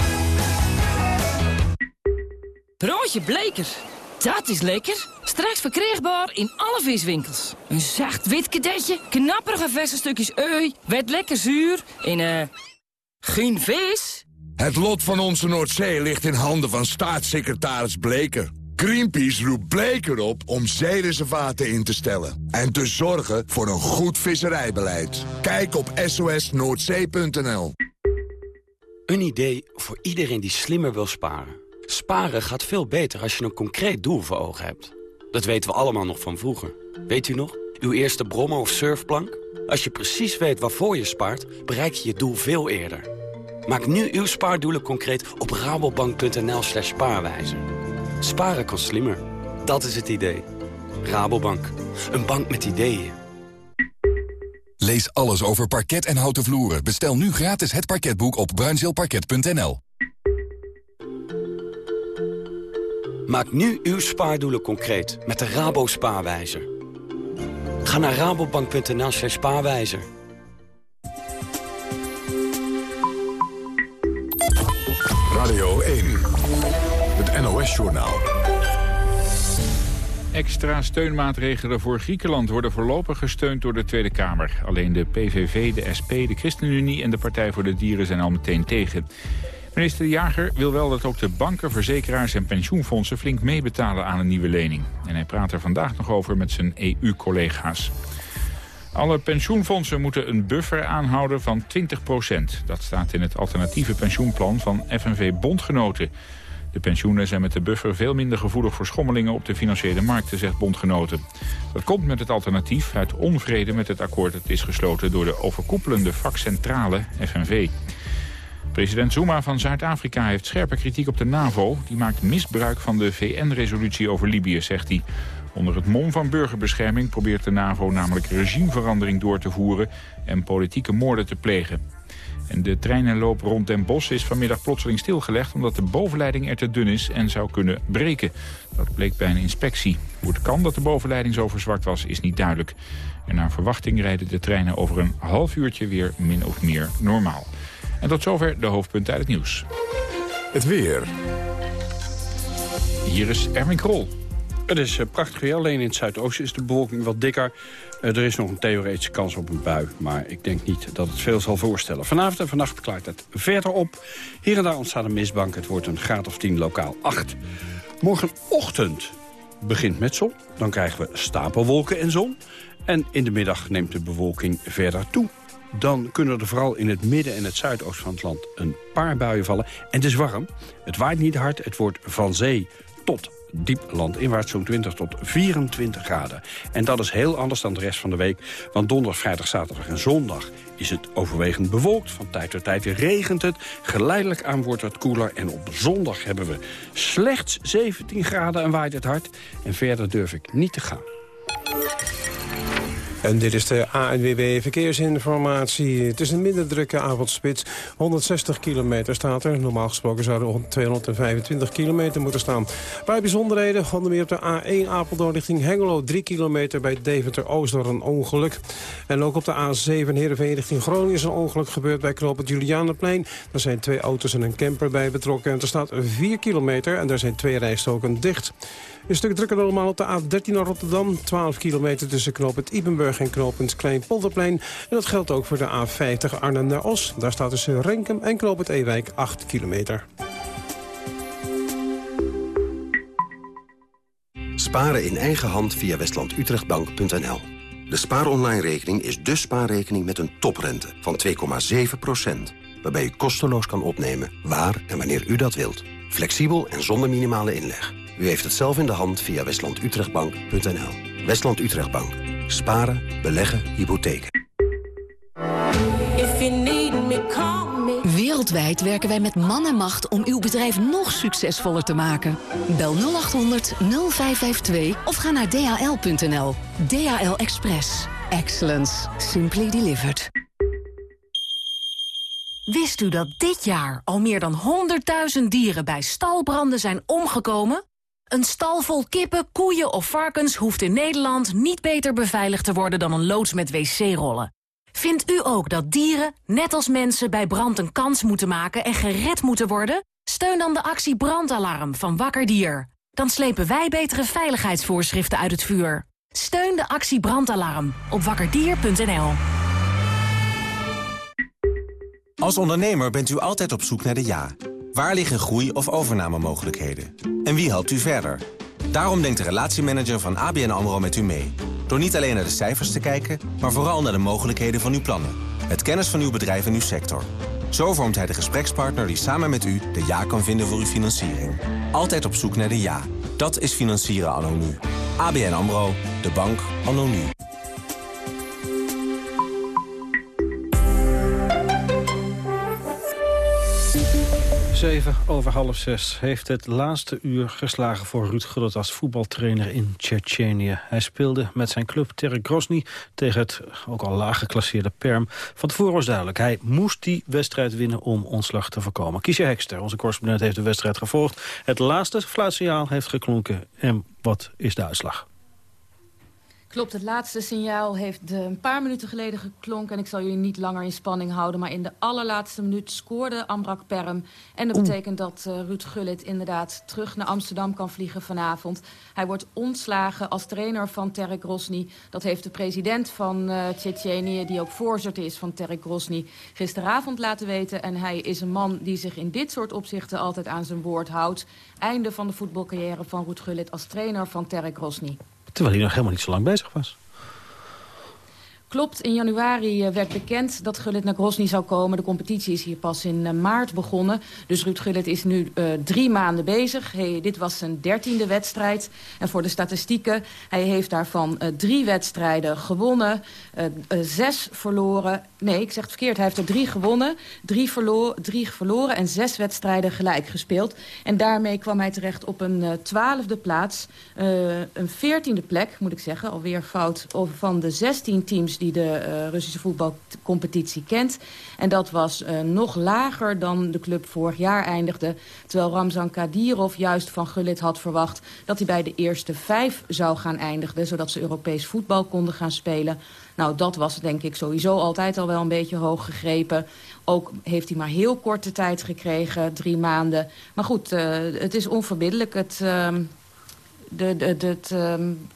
Broodje Bleker. Dat is lekker. Straks verkrijgbaar in alle viswinkels. Een zacht wit kadetje, knapperige verse stukjes ui, werd lekker zuur en eh... geen vis? Het lot van onze Noordzee ligt in handen van staatssecretaris Bleker. Greenpeace roept Bleker op om zeereservaten in te stellen... en te zorgen voor een goed visserijbeleid. Kijk op sosnoordzee.nl. Een idee voor iedereen die slimmer wil sparen. Sparen gaat veel beter als je een concreet doel voor ogen hebt. Dat weten we allemaal nog van vroeger. Weet u nog? Uw eerste brommer of surfplank? Als je precies weet waarvoor je spaart, bereik je je doel veel eerder. Maak nu uw spaardoelen concreet op rabobank.nl slash spaarwijzer. Sparen kan slimmer. Dat is het idee. Rabobank. Een bank met ideeën. Lees alles over parket en houten vloeren. Bestel nu gratis het parketboek op bruinzeelparket.nl. Maak nu uw spaardoelen concreet met de Rabo Spaarwijzer. Ga naar rabobank.nl slash spaarwijzer. Radio 1, het NOS-journaal. Extra steunmaatregelen voor Griekenland worden voorlopig gesteund door de Tweede Kamer. Alleen de PVV, de SP, de ChristenUnie en de Partij voor de Dieren zijn al meteen tegen. Minister De Jager wil wel dat ook de banken, verzekeraars en pensioenfondsen flink meebetalen aan een nieuwe lening. En hij praat er vandaag nog over met zijn EU-collega's. Alle pensioenfondsen moeten een buffer aanhouden van 20% Dat staat in het alternatieve pensioenplan van FNV Bondgenoten. De pensioenen zijn met de buffer veel minder gevoelig voor schommelingen op de financiële markten, zegt Bondgenoten. Dat komt met het alternatief uit onvrede met het akkoord dat is gesloten door de overkoepelende vakcentrale FNV. President Zuma van Zuid-Afrika heeft scherpe kritiek op de NAVO. Die maakt misbruik van de VN-resolutie over Libië, zegt hij. Onder het mom van burgerbescherming probeert de NAVO namelijk regimeverandering door te voeren en politieke moorden te plegen. En de treinenloop rond Den Bosch is vanmiddag plotseling stilgelegd... omdat de bovenleiding er te dun is en zou kunnen breken. Dat bleek bij een inspectie. Hoe het kan dat de bovenleiding zo verzwakt was, is niet duidelijk. En naar verwachting rijden de treinen over een half uurtje weer min of meer normaal. En tot zover de hoofdpunten uit het nieuws. Het weer. Hier is Erwin Krol. Het is eh, prachtig weer, alleen in het zuidoosten is de bewolking wat dikker. Eh, er is nog een theoretische kans op een bui, maar ik denk niet dat het veel zal voorstellen. Vanavond en vannacht klaart het verder op. Hier en daar ontstaat een mistbank, het wordt een graad of 10 lokaal 8. Morgenochtend begint met zon, dan krijgen we stapelwolken en zon. En in de middag neemt de bewolking verder toe dan kunnen er vooral in het midden en het zuidoosten van het land een paar buien vallen. En het is warm. Het waait niet hard. Het wordt van zee tot diep landinwaarts zo'n 20 tot 24 graden. En dat is heel anders dan de rest van de week. Want donderdag, vrijdag, zaterdag en zondag is het overwegend bewolkt. Van tijd tot tijd regent het. Geleidelijk aan wordt het koeler. En op zondag hebben we slechts 17 graden en waait het hard. En verder durf ik niet te gaan. En dit is de ANWB Verkeersinformatie. Het is een minder drukke avondspits. 160 kilometer staat er. Normaal gesproken zouden er 225 kilometer moeten staan. Bij bijzonderheden, onder meer op de A1 Apeldoorn richting Hengelo... 3 kilometer bij Deventer-Oost een ongeluk. En ook op de A7 Heerenveen richting Groningen is een ongeluk gebeurd... bij knooppunt Julianaplein. Er zijn twee auto's en een camper bij betrokken. En er staat 4 kilometer en daar zijn twee rijstoken dicht. Een stuk drukker dan op de A13 naar Rotterdam. 12 kilometer tussen knooppunt Ipenburg en knooppunt Kleinpolderplein. En dat geldt ook voor de A50 Arnhem naar Os. Daar staat tussen Renkum en knooppunt Ewijk 8 kilometer. Sparen in eigen hand via westlandutrechtbank.nl. De spaaronline-rekening is de spaarrekening met een toprente van 2,7% waarbij u kosteloos kan opnemen waar en wanneer u dat wilt. Flexibel en zonder minimale inleg. U heeft het zelf in de hand via westlandutrechtbank.nl. Westland Utrechtbank. Sparen, beleggen, hypotheken. Wereldwijd werken wij met man en macht om uw bedrijf nog succesvoller te maken. Bel 0800 0552 of ga naar dhl.nl. DHL Express. Excellence. Simply delivered. Wist u dat dit jaar al meer dan 100.000 dieren bij stalbranden zijn omgekomen? Een stal vol kippen, koeien of varkens hoeft in Nederland niet beter beveiligd te worden dan een loods met wc-rollen. Vindt u ook dat dieren, net als mensen, bij brand een kans moeten maken en gered moeten worden? Steun dan de actie Brandalarm van Wakker Dier. Dan slepen wij betere veiligheidsvoorschriften uit het vuur. Steun de actie Brandalarm op wakkerdier.nl. Als ondernemer bent u altijd op zoek naar de ja. Waar liggen groei- of overnamemogelijkheden? En wie helpt u verder? Daarom denkt de relatiemanager van ABN AMRO met u mee. Door niet alleen naar de cijfers te kijken, maar vooral naar de mogelijkheden van uw plannen. Het kennis van uw bedrijf en uw sector. Zo vormt hij de gesprekspartner die samen met u de ja kan vinden voor uw financiering. Altijd op zoek naar de ja. Dat is financieren anno nu. ABN AMRO, de bank anno nu. 7 over half zes heeft het laatste uur geslagen voor Ruud Gullit als voetbaltrainer in Tsjetsjenië. Hij speelde met zijn club Terek Grozny tegen het ook al laag geclasseerde Perm. Van tevoren was duidelijk, hij moest die wedstrijd winnen om ontslag te voorkomen. Kiesje Hekster, onze correspondent, heeft de wedstrijd gevolgd. Het laatste fluitsignaal heeft geklonken. En wat is de uitslag? Klopt, het laatste signaal heeft een paar minuten geleden geklonken... en ik zal jullie niet langer in spanning houden... maar in de allerlaatste minuut scoorde Ambrak Perm. En dat betekent dat uh, Ruud Gullit inderdaad terug naar Amsterdam kan vliegen vanavond. Hij wordt ontslagen als trainer van Terek Rosny. Dat heeft de president van uh, Tsjetsjenië, die ook voorzitter is van Terek Rosny... gisteravond laten weten. En hij is een man die zich in dit soort opzichten altijd aan zijn woord houdt. Einde van de voetbalcarrière van Ruud Gullit als trainer van Terek Rosny. Terwijl hij nog helemaal niet zo lang bezig was. Klopt, in januari eh, werd bekend dat Gullit naar Grosny zou komen. De competitie is hier pas in eh, maart begonnen. Dus Ruud Gullit is nu uh, drie maanden bezig. Hey, dit was zijn dertiende wedstrijd. En voor de statistieken, hij heeft daarvan drie wedstrijden gewonnen. Zes verloren. Nee, ik zeg het verkeerd. Hij heeft er drie gewonnen, drie, verlo drie verloren en zes wedstrijden gelijk gespeeld. En daarmee kwam hij terecht op een twaalfde plaats. een veertiende plek, moet ik zeggen. Alweer fout van de zestien teams die de uh, Russische voetbalcompetitie kent. En dat was uh, nog lager dan de club vorig jaar eindigde. Terwijl Ramzan Kadirov juist van Gullit had verwacht... dat hij bij de eerste vijf zou gaan eindigen... zodat ze Europees voetbal konden gaan spelen. Nou, dat was denk ik sowieso altijd al wel een beetje hoog gegrepen. Ook heeft hij maar heel korte tijd gekregen, drie maanden. Maar goed, uh, het is onverbiddelijk. Het... Uh, de, de, de, um,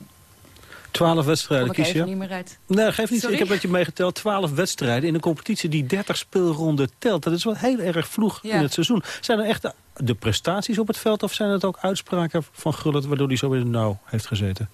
Twaalf wedstrijden kies je? niet meer uit. Nee, geef niet. Sorry? Ik heb met je meegeteld. Twaalf wedstrijden in een competitie die 30 speelronden telt. Dat is wel heel erg vroeg Ja. in het seizoen. Zijn er echt de prestaties op het veld of zijn het ook uitspraken van Gullit... waardoor hij zo in de nauw heeft gezeten?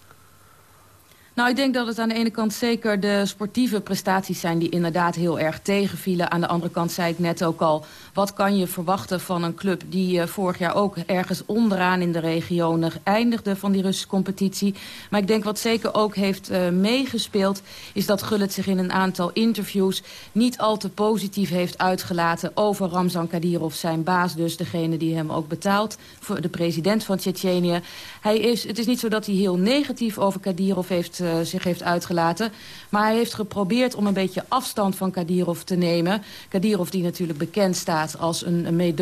Nou, ik denk dat het aan de ene kant zeker de sportieve prestaties zijn... die inderdaad heel erg tegenvielen. Aan de andere kant zei ik net ook al... wat kan je verwachten van een club die uh, vorig jaar ook ergens onderaan in de regio... eindigde van die Russische competitie. Maar ik denk wat zeker ook heeft uh, meegespeeld... is dat Gullit zich in een aantal interviews... niet al te positief heeft uitgelaten over Ramzan Kadyrov, zijn baas dus. Degene die hem ook betaalt, voor de president van Tsjetsjenië. Hij is, het is niet zo dat hij heel negatief over Kadyrov heeft uh, zich heeft uitgelaten. Maar hij heeft geprobeerd om een beetje afstand van Kadyrov te nemen. Kadyrov die natuurlijk bekend staat als een, een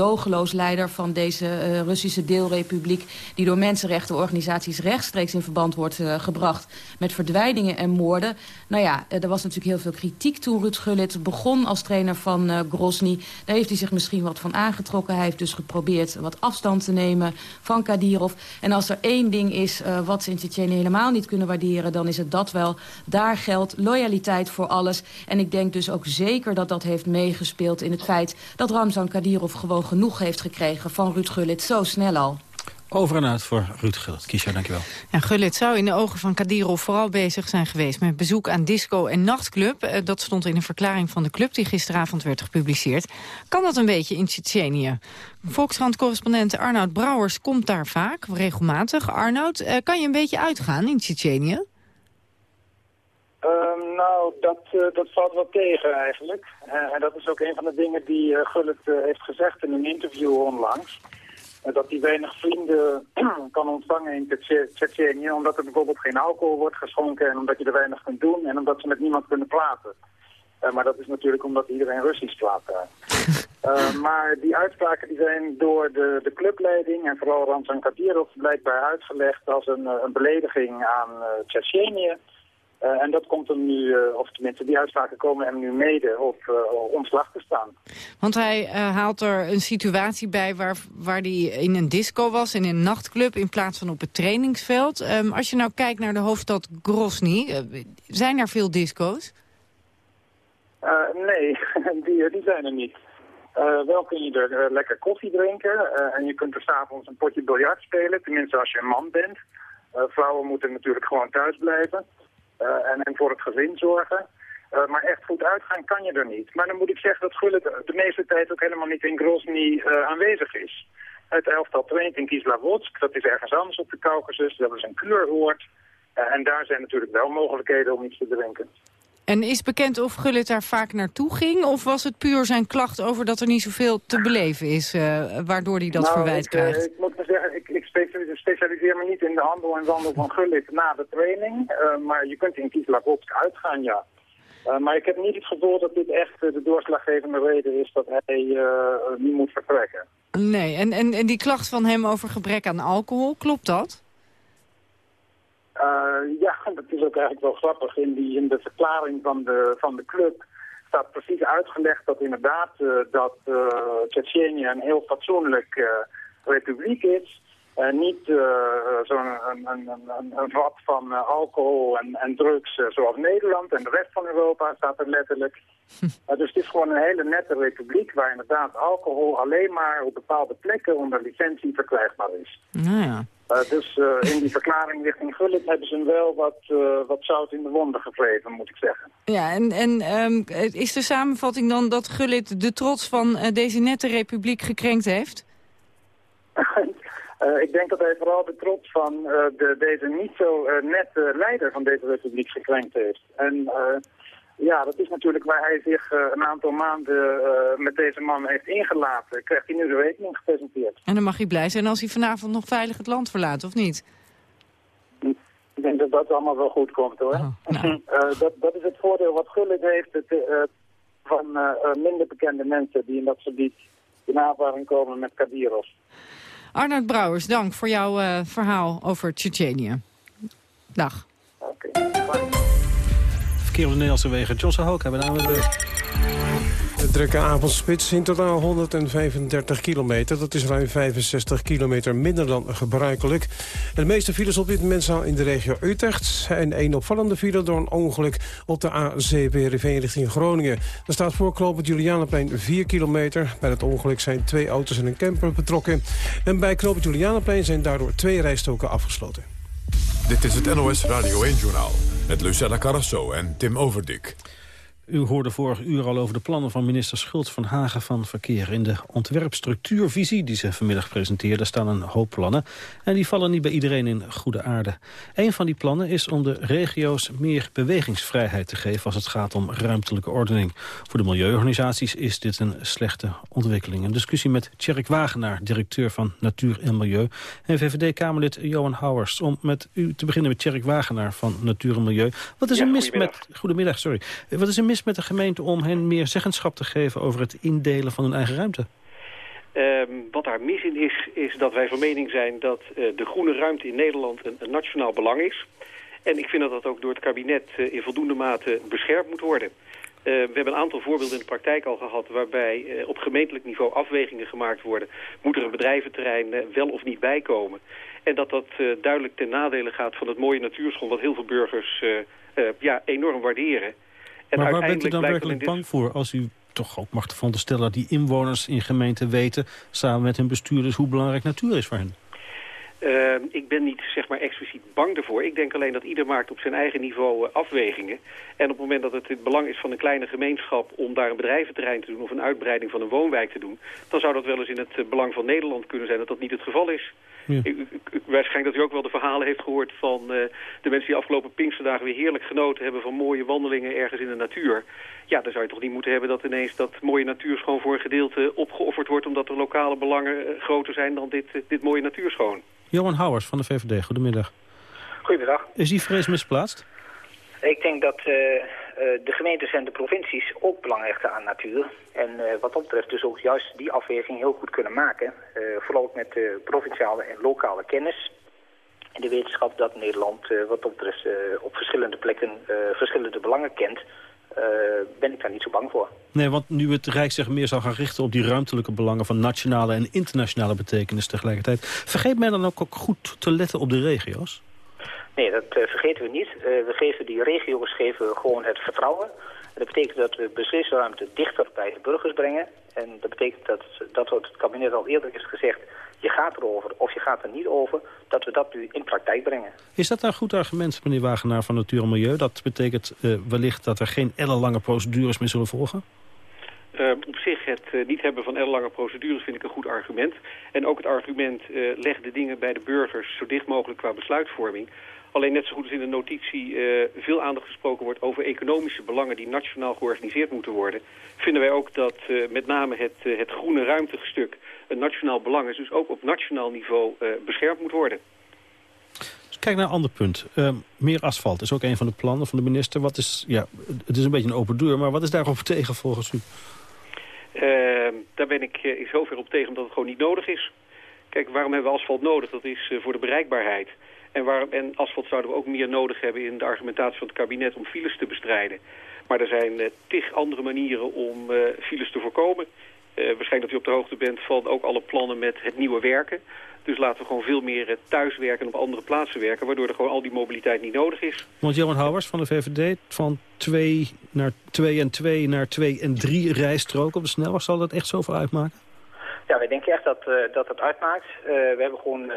leider... van deze uh, Russische deelrepubliek... die door mensenrechtenorganisaties rechtstreeks in verband wordt uh, gebracht... met verdwijningen en moorden. Nou ja, er was natuurlijk heel veel kritiek toen Ruud Gullit begon als trainer van Grozny. Daar heeft hij zich misschien wat van aangetrokken. Hij heeft dus geprobeerd wat afstand te nemen van Kadyrov. En als er één ding is wat ze in Tsjetsjenië helemaal niet kunnen waarderen... dan is het dat wel. Daar geldt loyaliteit voor alles. En ik denk dus ook zeker dat dat heeft meegespeeld in het feit... dat Ramzan Kadyrov gewoon genoeg heeft gekregen van Ruud Gullit zo snel al. Over en uit voor Ruud Gullit. Kiesja, dankjewel. Ja, Gullit zou in de ogen van Kadyrov vooral bezig zijn geweest... met bezoek aan disco en nachtclub. Dat stond in een verklaring van de club die gisteravond werd gepubliceerd. Kan dat een beetje in Tsjetsjenië? Volkskrant-correspondent Arnoud Brouwers komt daar vaak, regelmatig. Arnoud, kan je een beetje uitgaan in Tsjetsjenië? Um, nou, dat, uh, dat valt wel tegen eigenlijk. Uh, en dat is ook een van de dingen die uh, Gullit heeft gezegd in een interview onlangs. dat hij weinig vrienden kan ontvangen in Tsjetsjenië... omdat er bijvoorbeeld geen alcohol wordt geschonken... en omdat je er weinig kunt doen en omdat ze met niemand kunnen praten. maar dat is natuurlijk omdat iedereen Russisch praat maar die uitspraken die zijn door de, de clubleiding... en vooral Ramzan Kadyrov blijkbaar uitgelegd als een, een belediging aan uh, Tsjetsjenië... Uh, en dat komt hem nu, uh, of tenminste die uitspraken komen hem nu mede op uh, omslag te staan. Want hij haalt er een situatie bij waar, waar hij in een disco was, in een nachtclub, in plaats van op het trainingsveld. Um, als je nou kijkt naar de hoofdstad Grozny, zijn er veel disco's? nee, die, die zijn er niet. wel kun je er lekker koffie drinken en je kunt er s'avonds een potje biljart spelen, tenminste als je een man bent. vrouwen moeten natuurlijk gewoon thuis blijven. Uh, en, en, voor het gezin zorgen. Uh, maar echt goed uitgaan kan je er niet. Maar dan moet ik zeggen dat Gullit de meeste tijd ook helemaal niet in Grozny uh, aanwezig is. Het elftal traint in Kislavotsk, dat is ergens anders op de Caucasus. Dat is een kuuroord. en daar zijn natuurlijk wel mogelijkheden om iets te drinken. En is bekend of Gullit daar vaak naartoe ging? Of was het puur zijn klacht over dat er niet zoveel te beleven is... waardoor hij dat nou, verwijt ik, krijgt? ik moet maar zeggen, ik, ik specialiseer me niet in de handel en wandel van Gullit na de training. Uh, maar je kunt in Kislavotsk uitgaan, ja. Uh, maar ik heb niet het gevoel dat dit echt uh, de doorslaggevende reden is dat hij nu moet vertrekken. Nee, en, en, en die klacht van hem over gebrek aan alcohol, klopt dat? ja, dat is ook eigenlijk wel grappig. In, die, in de verklaring van de, van de club staat precies uitgelegd dat inderdaad dat Tsjetsjenië een heel fatsoenlijk republiek is... Uh, niet uh, zo'n een, een, een, een, vat van alcohol en, en drugs zoals Nederland en de rest van Europa staat er letterlijk. dus het is gewoon een hele nette republiek waar inderdaad alcohol alleen maar op bepaalde plekken onder licentie verkrijgbaar is. Nou ja. dus in die verklaring richting Gullit hebben ze wel wat, wat zout in de wonden gevreven, moet ik zeggen. Ja, en, en um, is de samenvatting dan dat Gullit de trots van deze nette republiek gekrenkt heeft? Uh, ik denk dat hij vooral de trots van uh, de, deze niet zo uh, nette leider van deze republiek gekrenkt heeft. En ja, dat is natuurlijk waar hij zich een aantal maanden met deze man heeft ingelaten. Krijgt hij nu de rekening gepresenteerd. En dan mag hij blij zijn als hij vanavond nog veilig het land verlaat, of niet? Ik denk dat dat allemaal wel goed komt, hoor. Oh, nou. dat, dat is het voordeel wat Gullit heeft het, van minder bekende mensen die in dat gebied in aanvaring komen met Kadyrov. Arnoud Brouwers, dank voor jouw uh, verhaal over Tsjetsjenië. Dag. Okay. Verkeer op de Nederlandse wegen. Josse Hook hebben we de... De drukke avondspits in totaal 135 kilometer. Dat is ruim 65 kilometer minder dan gebruikelijk. de meeste files op dit moment staan in de regio Utrecht. En een opvallende file door een ongeluk op de A7 richting Groningen. Er staat voor het Julianaplein 4 kilometer. Bij het ongeluk zijn twee auto's en een camper betrokken. En bij knooppunt Julianaplein zijn daardoor twee rijstoken afgesloten. Dit is het NOS Radio 1-journaal met Lucella Carrasso en Tim Overdik. U hoorde vorig uur al over de plannen van minister Schultz van Hagen van Verkeer. In de ontwerpstructuurvisie die ze vanmiddag presenteerde staan een hoop plannen. En die vallen niet bij iedereen in goede aarde. Een van die plannen is om de regio's meer bewegingsvrijheid te geven als het gaat om ruimtelijke ordening. Voor de milieuorganisaties is dit een slechte ontwikkeling. Een discussie met Tjerk Wagenaar, directeur van Natuur en Milieu. En VVD-Kamerlid Johan Houwers. Om met u te beginnen met Tjerk Wagenaar van Natuur en Milieu. Wat is Ja, er mis goedemiddag. met... Goedemiddag, sorry. Wat is er mis met de gemeente om hen meer zeggenschap te geven over het indelen van hun eigen ruimte? Ehm, wat daar mis in is, is dat wij van mening zijn dat eh, de groene ruimte in Nederland een, nationaal belang is. En ik vind dat dat ook door het kabinet eh, in voldoende mate beschermd moet worden. Eh, we hebben een aantal voorbeelden in de praktijk al gehad waarbij op gemeentelijk niveau afwegingen gemaakt worden. Moet er een bedrijventerrein wel of niet bijkomen? En dat dat duidelijk ten nadele gaat van het mooie natuurschoon wat heel veel burgers ja, enorm waarderen. En maar waar bent u dan werkelijk bang voor als u toch ook mag veronderstellen dat die inwoners in gemeenten weten, samen met hun bestuurders, hoe belangrijk natuur is voor hen? Uh, ik ben niet zeg maar expliciet bang ervoor. Ik denk alleen dat ieder maakt op zijn eigen niveau uh, afwegingen. En op het moment dat het het belang is van een kleine gemeenschap om daar een bedrijventerrein te doen of een uitbreiding van een woonwijk te doen, dan zou dat wel eens in het uh, belang van Nederland kunnen zijn dat dat niet het geval is. Ja. Ik, ik, waarschijnlijk dat u ook wel de verhalen heeft gehoord van uh, de mensen die afgelopen Pinksterdagen weer heerlijk genoten hebben van mooie wandelingen ergens in de natuur. Ja, dan zou je toch niet moeten hebben dat ineens dat mooie natuurschoon voor een gedeelte opgeofferd wordt omdat er lokale belangen groter zijn dan dit, dit mooie natuurschoon. Johan Houwers van de VVD, goedemiddag. Goedemiddag. Is die vrees misplaatst? Ik denk dat uh, uh, de gemeentes en de provincies ook belang hechten aan natuur. En uh, wat dat betreft dus ook juist die afweging heel goed kunnen maken. vooral ook met de provinciale en lokale kennis. En de wetenschap dat Nederland wat dat betreft op verschillende plekken verschillende belangen kent. Ben ik daar niet zo bang voor. Nee, want nu het Rijk zich meer zal gaan richten op die ruimtelijke belangen van nationale en internationale betekenis tegelijkertijd. Vergeet men dan ook, ook goed te letten op de regio's? Nee, dat uh, vergeten we niet. Uh, we geven die regio's geven gewoon het vertrouwen. Dat betekent dat we beslisruimte dichter bij de burgers brengen. En dat betekent dat, dat wat het kabinet al eerder heeft gezegd... je gaat erover of je gaat er niet over, dat we dat nu in praktijk brengen. Is dat een goed argument, meneer Wagenaar van Natuur en Milieu? Dat betekent uh, wellicht dat er geen ellenlange procedures meer zullen volgen? Uh, op zich het uh, niet hebben van ellenlange procedures vind ik een goed argument. En ook het argument uh, leg de dingen bij de burgers zo dicht mogelijk qua besluitvorming. Alleen net zo goed als in de notitie veel aandacht gesproken wordt over economische belangen die nationaal georganiseerd moeten worden, vinden wij ook dat met name het, het groene ruimtestuk een nationaal belang is, dus ook op nationaal niveau beschermd moet worden. Dus kijk naar een ander punt. Uh, meer asfalt is ook een van de plannen van de minister. Wat is, ja, het is een beetje een open deur, maar wat is daarop tegen volgens u? Daar ben ik in zover op tegen omdat het gewoon niet nodig is. Kijk, waarom hebben we asfalt nodig? Dat is voor de bereikbaarheid. En, waar, en asfalt zouden we ook meer nodig hebben in de argumentatie van het kabinet om files te bestrijden. Maar er zijn uh, tig andere manieren om files te voorkomen. Uh, waarschijnlijk dat u op de hoogte bent van ook alle plannen met het nieuwe werken. Dus laten we gewoon veel meer thuis werken en op andere plaatsen werken... waardoor er gewoon al die mobiliteit niet nodig is. Want Johan Houwers van de VVD, van 2 naar 2 en 2 naar 2 en 3 rijstroken op de snelweg... zal dat echt zoveel uitmaken? Ja, wij denken echt dat, uh, dat het uitmaakt. Uh, we hebben gewoon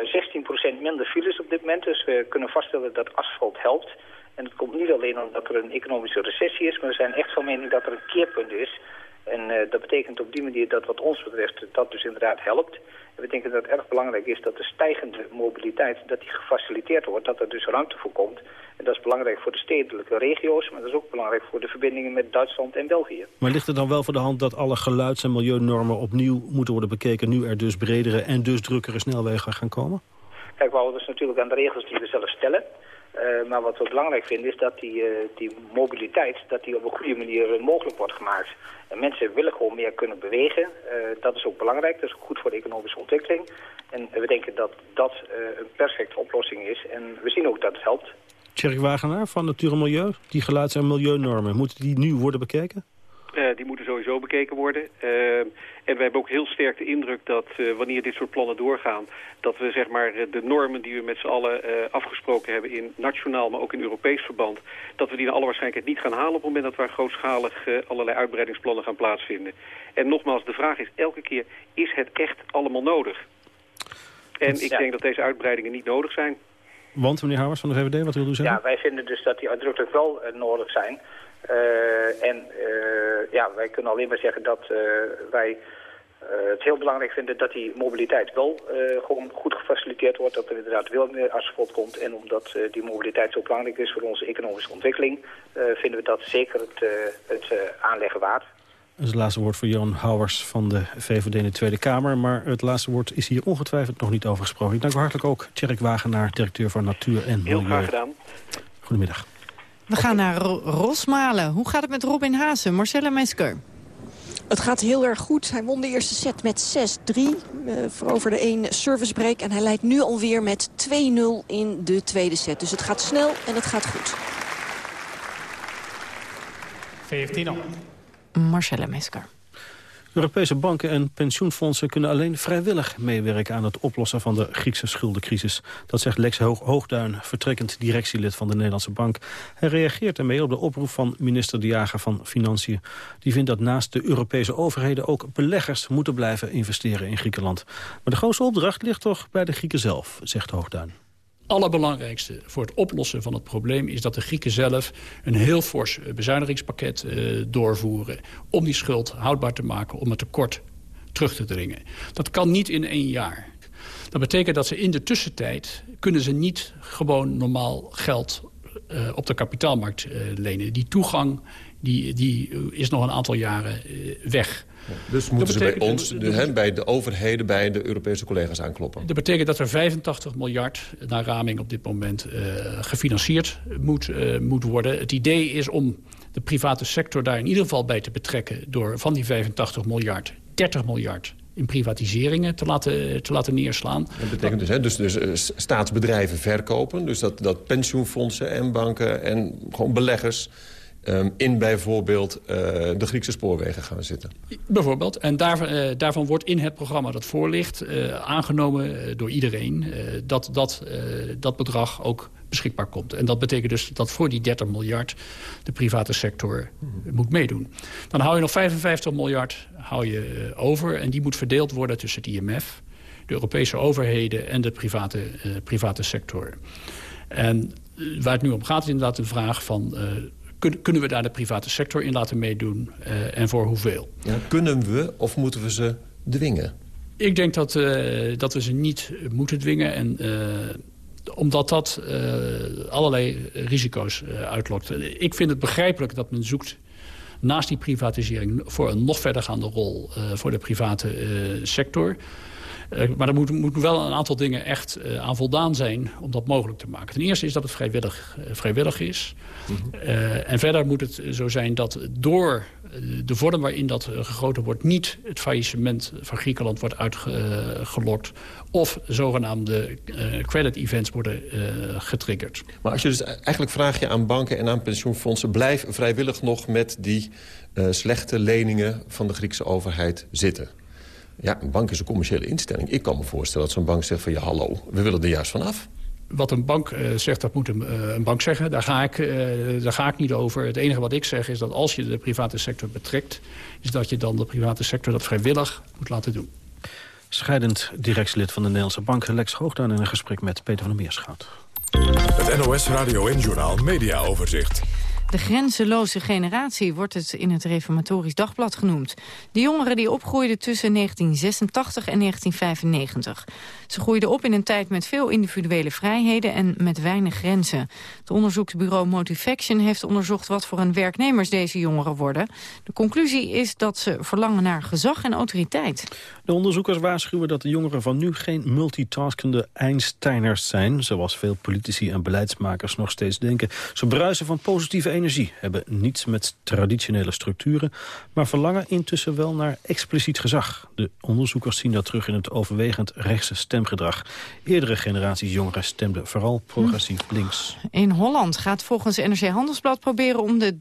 16% minder files op dit moment. Dus we kunnen vaststellen dat asfalt helpt. En het komt niet alleen omdat er een economische recessie is... maar we zijn echt van mening dat er een keerpunt is. En uh, dat betekent op die manier dat wat ons betreft dat dus inderdaad helpt. En we denken dat het erg belangrijk is dat de stijgende mobiliteit... dat die gefaciliteerd wordt, dat er dus ruimte voor komt. En dat is belangrijk voor de stedelijke regio's... maar dat is ook belangrijk voor de verbindingen met Duitsland en België. Maar ligt het dan wel voor de hand dat alle geluids- en milieunormen opnieuw moeten worden bekeken... nu er dus bredere en dus drukkere snelwegen gaan komen? Kijk, we houden dus natuurlijk aan de regels die we zelf stellen. Uh, maar wat we belangrijk vinden is dat die, uh, die mobiliteit dat die op een goede manier uh, mogelijk wordt gemaakt. En mensen willen gewoon meer kunnen bewegen. dat is ook belangrijk, dat is goed voor de economische ontwikkeling. En we denken dat dat een perfecte oplossing is. En we zien ook dat het helpt. Tjerk Wagenaar van Natuur en Milieu, die geluids- en milieunormen, moeten die nu worden bekeken? Uh, die moeten sowieso bekeken worden. Uh, en we hebben ook heel sterk de indruk dat uh, wanneer dit soort plannen doorgaan... dat we zeg maar, de normen die we met z'n allen afgesproken hebben... in nationaal, maar ook in Europees verband... dat we die naar alle waarschijnlijkheid niet gaan halen... op het moment dat waar grootschalig allerlei uitbreidingsplannen gaan plaatsvinden. En nogmaals, de vraag is elke keer, is het echt allemaal nodig? En ik ja. denk dat deze uitbreidingen niet nodig zijn. Want, meneer Houwers van de VVD, wat wil u zeggen? Ja, wij vinden dus dat die uitdrukkelijk wel nodig zijn. En ja, wij kunnen alleen maar zeggen dat wij het heel belangrijk vinden dat die mobiliteit wel gewoon goed gefaciliteerd wordt. Dat er inderdaad veel meer asfalt komt. En omdat die mobiliteit zo belangrijk is voor onze economische ontwikkeling... vinden we dat zeker het, het aanleggen waard. Dat is het laatste woord voor Jan Houwers van de VVD in de Tweede Kamer. Maar het laatste woord is hier ongetwijfeld nog niet over gesproken. Ik dank u hartelijk ook Tjerk Wagenaar, directeur van Natuur en Milieu. Heel graag gedaan. Goedemiddag. We gaan naar Rosmalen. Hoe gaat het met Robin Hazen, Marcella Mesker? Het gaat heel erg goed. Hij won de eerste set met 6-3. Uh, veroverde één servicebreak. En hij leidt nu alweer met 2-0 in de tweede set. Dus het gaat snel en het gaat goed. 15 op. Marcella Mesker. Europese banken en pensioenfondsen kunnen alleen vrijwillig meewerken aan het oplossen van de Griekse schuldencrisis. Dat zegt Lex Hoogduin, vertrekkend directielid van de Nederlandse Bank. Hij reageert ermee op de oproep van minister De Jager van Financiën. Die vindt dat naast de Europese overheden ook beleggers moeten blijven investeren in Griekenland. Maar de grootste opdracht ligt toch bij de Grieken zelf, zegt Hoogduin allerbelangrijkste voor het oplossen van het probleem... is dat de Grieken zelf een heel fors bezuinigingspakket uh, doorvoeren... om die schuld houdbaar te maken, om het tekort terug te dringen. Dat kan niet in één jaar. Dat betekent dat ze in de tussentijd... kunnen ze niet gewoon normaal geld uh, op de kapitaalmarkt uh, lenen. Die toegang die, die is nog een aantal jaren weg. Dus moeten ze bij ons, de, bij de overheden, bij de Europese collega's aankloppen? Dat betekent dat er 85 miljard naar raming op dit moment uh, gefinancierd moet, uh, moet worden. Het idee is om de private sector daar in ieder geval bij te betrekken... door van die 85 miljard 30 miljard in privatiseringen te laten, te laten neerslaan. Dat betekent dus, hè, dus, dus uh, staatsbedrijven verkopen. Dus dat, dat pensioenfondsen en banken en gewoon beleggers Ehm, in bijvoorbeeld uh, de Griekse spoorwegen gaan zitten. Bijvoorbeeld. En daar, uh, daarvan wordt in het programma dat voor ligt... Uh, aangenomen door iedereen dat dat, dat bedrag ook beschikbaar komt. En dat betekent dus dat voor die 30 miljard de private sector mm. moet meedoen. Dan hou je nog 55 miljard hou je, over en die moet verdeeld worden tussen het IMF... de Europese overheden en de private, private sector. En waar het nu om gaat is inderdaad de vraag van kunnen we daar de private sector in laten meedoen uh, en voor hoeveel? Ja, kunnen we of moeten we ze dwingen? Ik denk dat, uh, dat we ze niet moeten dwingen. En, uh, omdat dat allerlei risico's uitlokt. Ik vind het begrijpelijk dat men zoekt naast die privatisering... voor een nog verdergaande rol voor de private sector... Uh, maar er moeten moet wel een aantal dingen echt uh, aan voldaan zijn om dat mogelijk te maken. Ten eerste is dat het vrijwillig, uh, vrijwillig is. Mm en verder moet het zo zijn dat door de vorm waarin dat gegoten wordt... niet het faillissement van Griekenland wordt uitgelokt... of zogenaamde credit events worden getriggerd. Maar als je dus eigenlijk vraag je aan banken en aan pensioenfondsen... blijf vrijwillig nog met die slechte leningen van de Griekse overheid zitten. Ja, een bank is een commerciële instelling. Ik kan me voorstellen dat zo'n bank zegt van... ja, hallo, we willen er juist vanaf. Wat een bank uh, zegt, dat moet een, uh, een, bank zeggen. Daar ga, ik, uh, daar ga ik niet over. Het enige wat ik zeg is dat als je de private sector betrekt... is dat je dan de private sector dat vrijwillig moet laten doen. Scheidend directielid van de Nederlandse Bank... Lex Hoogduin in een gesprek met Peter van der Meerschout. Het NOS Radio en Journaal Media Overzicht. De grenzeloze generatie wordt het in het Reformatorisch Dagblad genoemd. De jongeren die opgroeiden tussen 1986 en 1995. Ze groeiden op in een tijd met veel individuele vrijheden en met weinig grenzen. Het onderzoeksbureau Motivaction heeft onderzocht wat voor een werknemers deze jongeren worden. De conclusie is dat ze verlangen naar gezag en autoriteit. De onderzoekers waarschuwen dat de jongeren van nu geen multitaskende Einsteiners zijn... zoals veel politici en beleidsmakers nog steeds denken. Ze bruisen van positieve energie, hebben niets met traditionele structuren... maar verlangen intussen wel naar expliciet gezag. De onderzoekers zien dat terug in het overwegend rechtse stemgedrag. Eerdere generaties jongeren stemden vooral progressief links. In Holland gaat volgens NRC Handelsblad proberen om de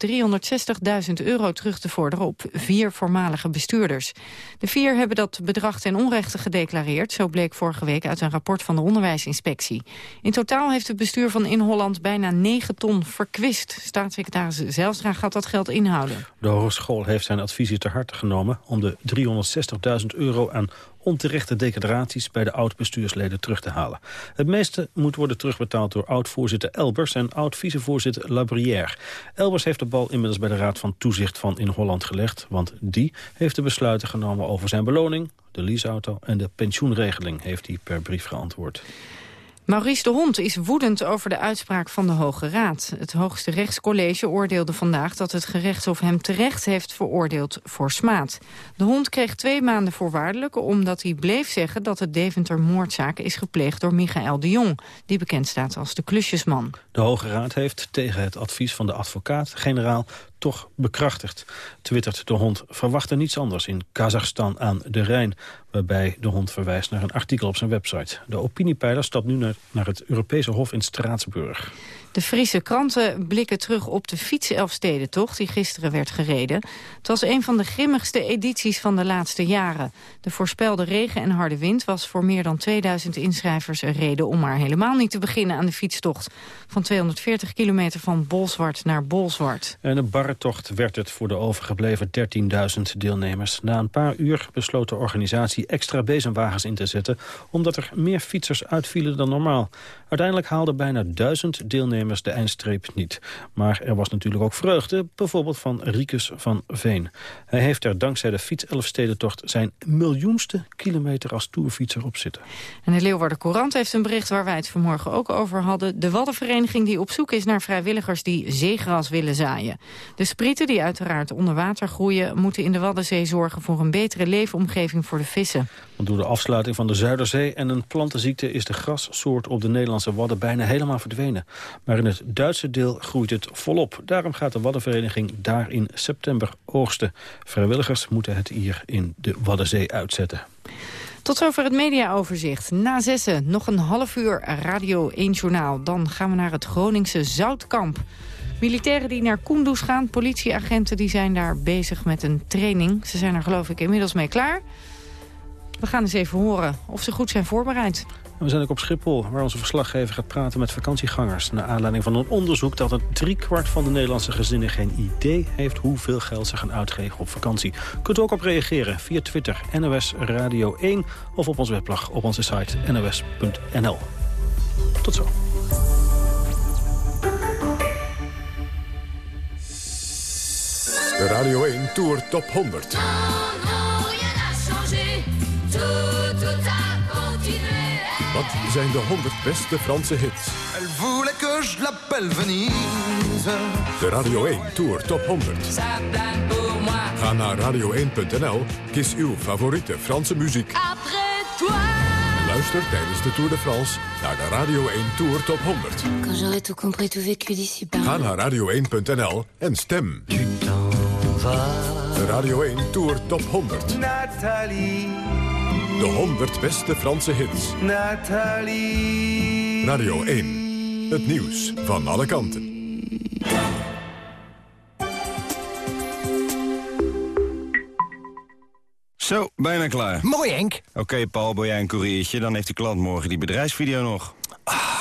360.000 euro terug te vorderen... op vier voormalige bestuurders. De vier hebben dat bedrag ten onrechte gedeclareerd. Zo bleek vorige week uit een rapport van de onderwijsinspectie. In totaal heeft het bestuur van In Holland bijna 9 ton verkwist. Staatssecretaris Staatssecretaris Zijlstra gaat dat geld inhouden. De hogeschool heeft zijn adviezen ter harte genomen... om de 360.000 euro aan onterechte declaraties bij de oud-bestuursleden terug te halen. Het meeste moet worden terugbetaald door oud-voorzitter Elbers en oud-vicevoorzitter Labrière. Elbers heeft de bal inmiddels bij de Raad van Toezicht van in Holland gelegd, want die heeft de besluiten genomen over zijn beloning, de leaseauto en de pensioenregeling, heeft hij per brief geantwoord. Maurice de Hond is woedend over de uitspraak van de Hoge Raad. Het hoogste rechtscollege oordeelde vandaag dat het gerechtshof hem terecht heeft veroordeeld voor smaad. De Hond kreeg twee maanden voorwaardelijk omdat hij bleef zeggen dat de Deventer-moordzaak is gepleegd door Michael de Jong, die bekend staat als de klusjesman. De Hoge Raad heeft tegen het advies van de advocaat-generaal toch bekrachtigd. Twittert de hond verwachtte niets anders in Kazachstan aan de Rijn... waarbij de hond verwijst naar een artikel op zijn website. De opiniepeiler stapt nu naar, naar het Europese Hof in Straatsburg. De Friese kranten blikken terug op de fietselfstedentocht die gisteren werd gereden. Het was een van de grimmigste edities van de laatste jaren. De voorspelde regen en harde wind was voor meer dan 2000 inschrijvers een reden om maar helemaal niet te beginnen aan de fietstocht. Van 240 kilometer van Bolzwart naar Bolzwart. En een barre tocht werd het voor de overgebleven 13.000 deelnemers. Na een paar uur besloot de organisatie extra bezemwagens in te zetten... omdat er meer fietsers uitvielen dan normaal. Uiteindelijk haalden bijna duizend deelnemers de eindstreep niet. Maar er was natuurlijk ook vreugde, bijvoorbeeld van Riekes van Veen. Hij heeft er dankzij de fiets-Elfstedentocht zijn miljoenste kilometer als toerfietser op zitten. En de Leeuwarden Courant heeft een bericht waar wij het vanmorgen ook over hadden. De Waddenvereniging die op zoek is naar vrijwilligers die zeegras willen zaaien. De sprieten die uiteraard onder water groeien... moeten in de Waddenzee zorgen voor een betere leefomgeving voor de vissen. Door de afsluiting van de Zuiderzee en een plantenziekte... is de grassoort op de Nederlandse Wadden bijna helemaal verdwenen. Maar in het Duitse deel groeit het volop. Daarom gaat de Waddenvereniging daar in september oogsten. Vrijwilligers moeten het hier in de Waddenzee uitzetten. Tot zover het mediaoverzicht. Na zessen nog een half uur Radio 1 Journaal. Dan gaan we naar het Groningse Zoutkamp. Militairen die naar Kunduz gaan, politieagenten die zijn daar bezig met een training. Ze zijn er geloof ik inmiddels mee klaar. We gaan eens even horen of ze goed zijn voorbereid. We zijn ook op Schiphol, waar onze verslaggever gaat praten met vakantiegangers. Naar aanleiding van een onderzoek dat een driekwart van de Nederlandse gezinnen geen idee heeft hoeveel geld ze gaan uitgeven op vakantie. Kunt u ook op reageren via Twitter, NOS Radio 1 of op ons weblog op onze site nos.nl. Tot zo. De Radio 1 Tour Top 100. Wat zijn de 100 beste Franse hits? Elle voulait que je l'appelle Venise. De Radio 1 Tour Top 100. Ga naar radio1.nl, kies uw favoriete Franse muziek. En luister tijdens de Tour de France naar de Radio 1 Tour Top 100. Quand j'aurai tout compris, tout vécu d'ici par Ga naar radio1.nl en stem. De Radio 1 Tour Top 100. Nathalie, De 100 beste Franse hits. Nathalie. Radio 1. Het nieuws van alle kanten. Zo, bijna klaar. Mooi, Henk. Oké, Paul, ben jij een koeriertje? Dan heeft de klant morgen die bedrijfsvideo nog. Oh,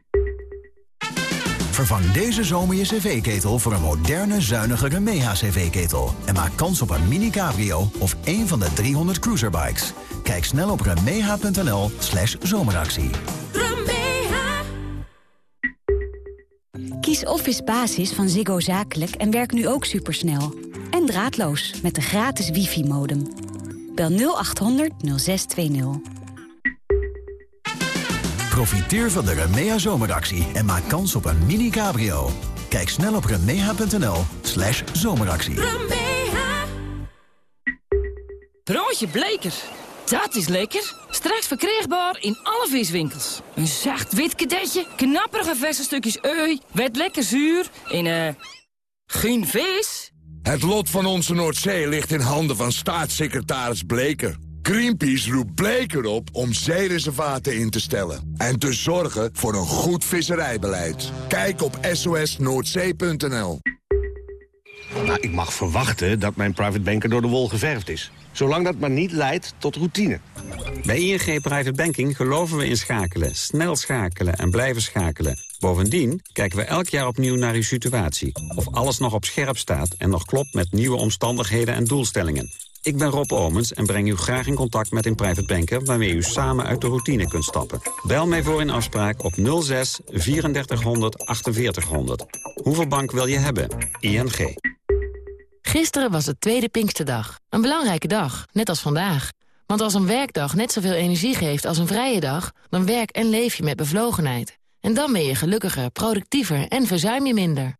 Vervang deze zomer je cv-ketel voor een moderne, zuinige Remeha cv-ketel. En maak kans op een mini cabrio of een van de 300 cruiserbikes. Kijk snel op remeha.nl slash zomeractie. Kies Office Basis van Ziggo Zakelijk en werk nu ook supersnel. En draadloos met de gratis wifi-modem. Bel 0800 0620. Profiteer van de Remea zomeractie en maak kans op een mini cabrio. Kijk snel op remeha.nl slash zomeractie. Broodje Bleker. Dat is lekker. Straks verkrijgbaar in alle viswinkels. Een zacht wit kadetje, knapperige verse stukjes ui, werd lekker zuur en eh... geen vis? Het lot van onze Noordzee ligt in handen van staatssecretaris Bleker. Greenpeace roept Bleker op om zeereservaten in te stellen. En te zorgen voor een goed visserijbeleid. Kijk op sosnoordzee.nl Nou, ik mag verwachten dat mijn private banker door de wol geverfd is. Zolang dat maar niet leidt tot routine. Bij ING Private Banking geloven we in schakelen, snel schakelen en blijven schakelen. Bovendien kijken we elk jaar opnieuw naar uw situatie. Of alles nog op scherp staat en nog klopt met nieuwe omstandigheden en doelstellingen. Ik ben Rob Omens en breng u graag in contact met een private banker... waarmee u samen uit de routine kunt stappen. Bel mij voor een afspraak op 06 3400 4800. Hoeveel bank wil je hebben? ING. Gisteren was het tweede Pinksterdag. Een belangrijke dag, net als vandaag. Want als een werkdag net zoveel energie geeft als een vrije dag... dan werk en leef je met bevlogenheid. En dan ben je gelukkiger, productiever en verzuim je minder.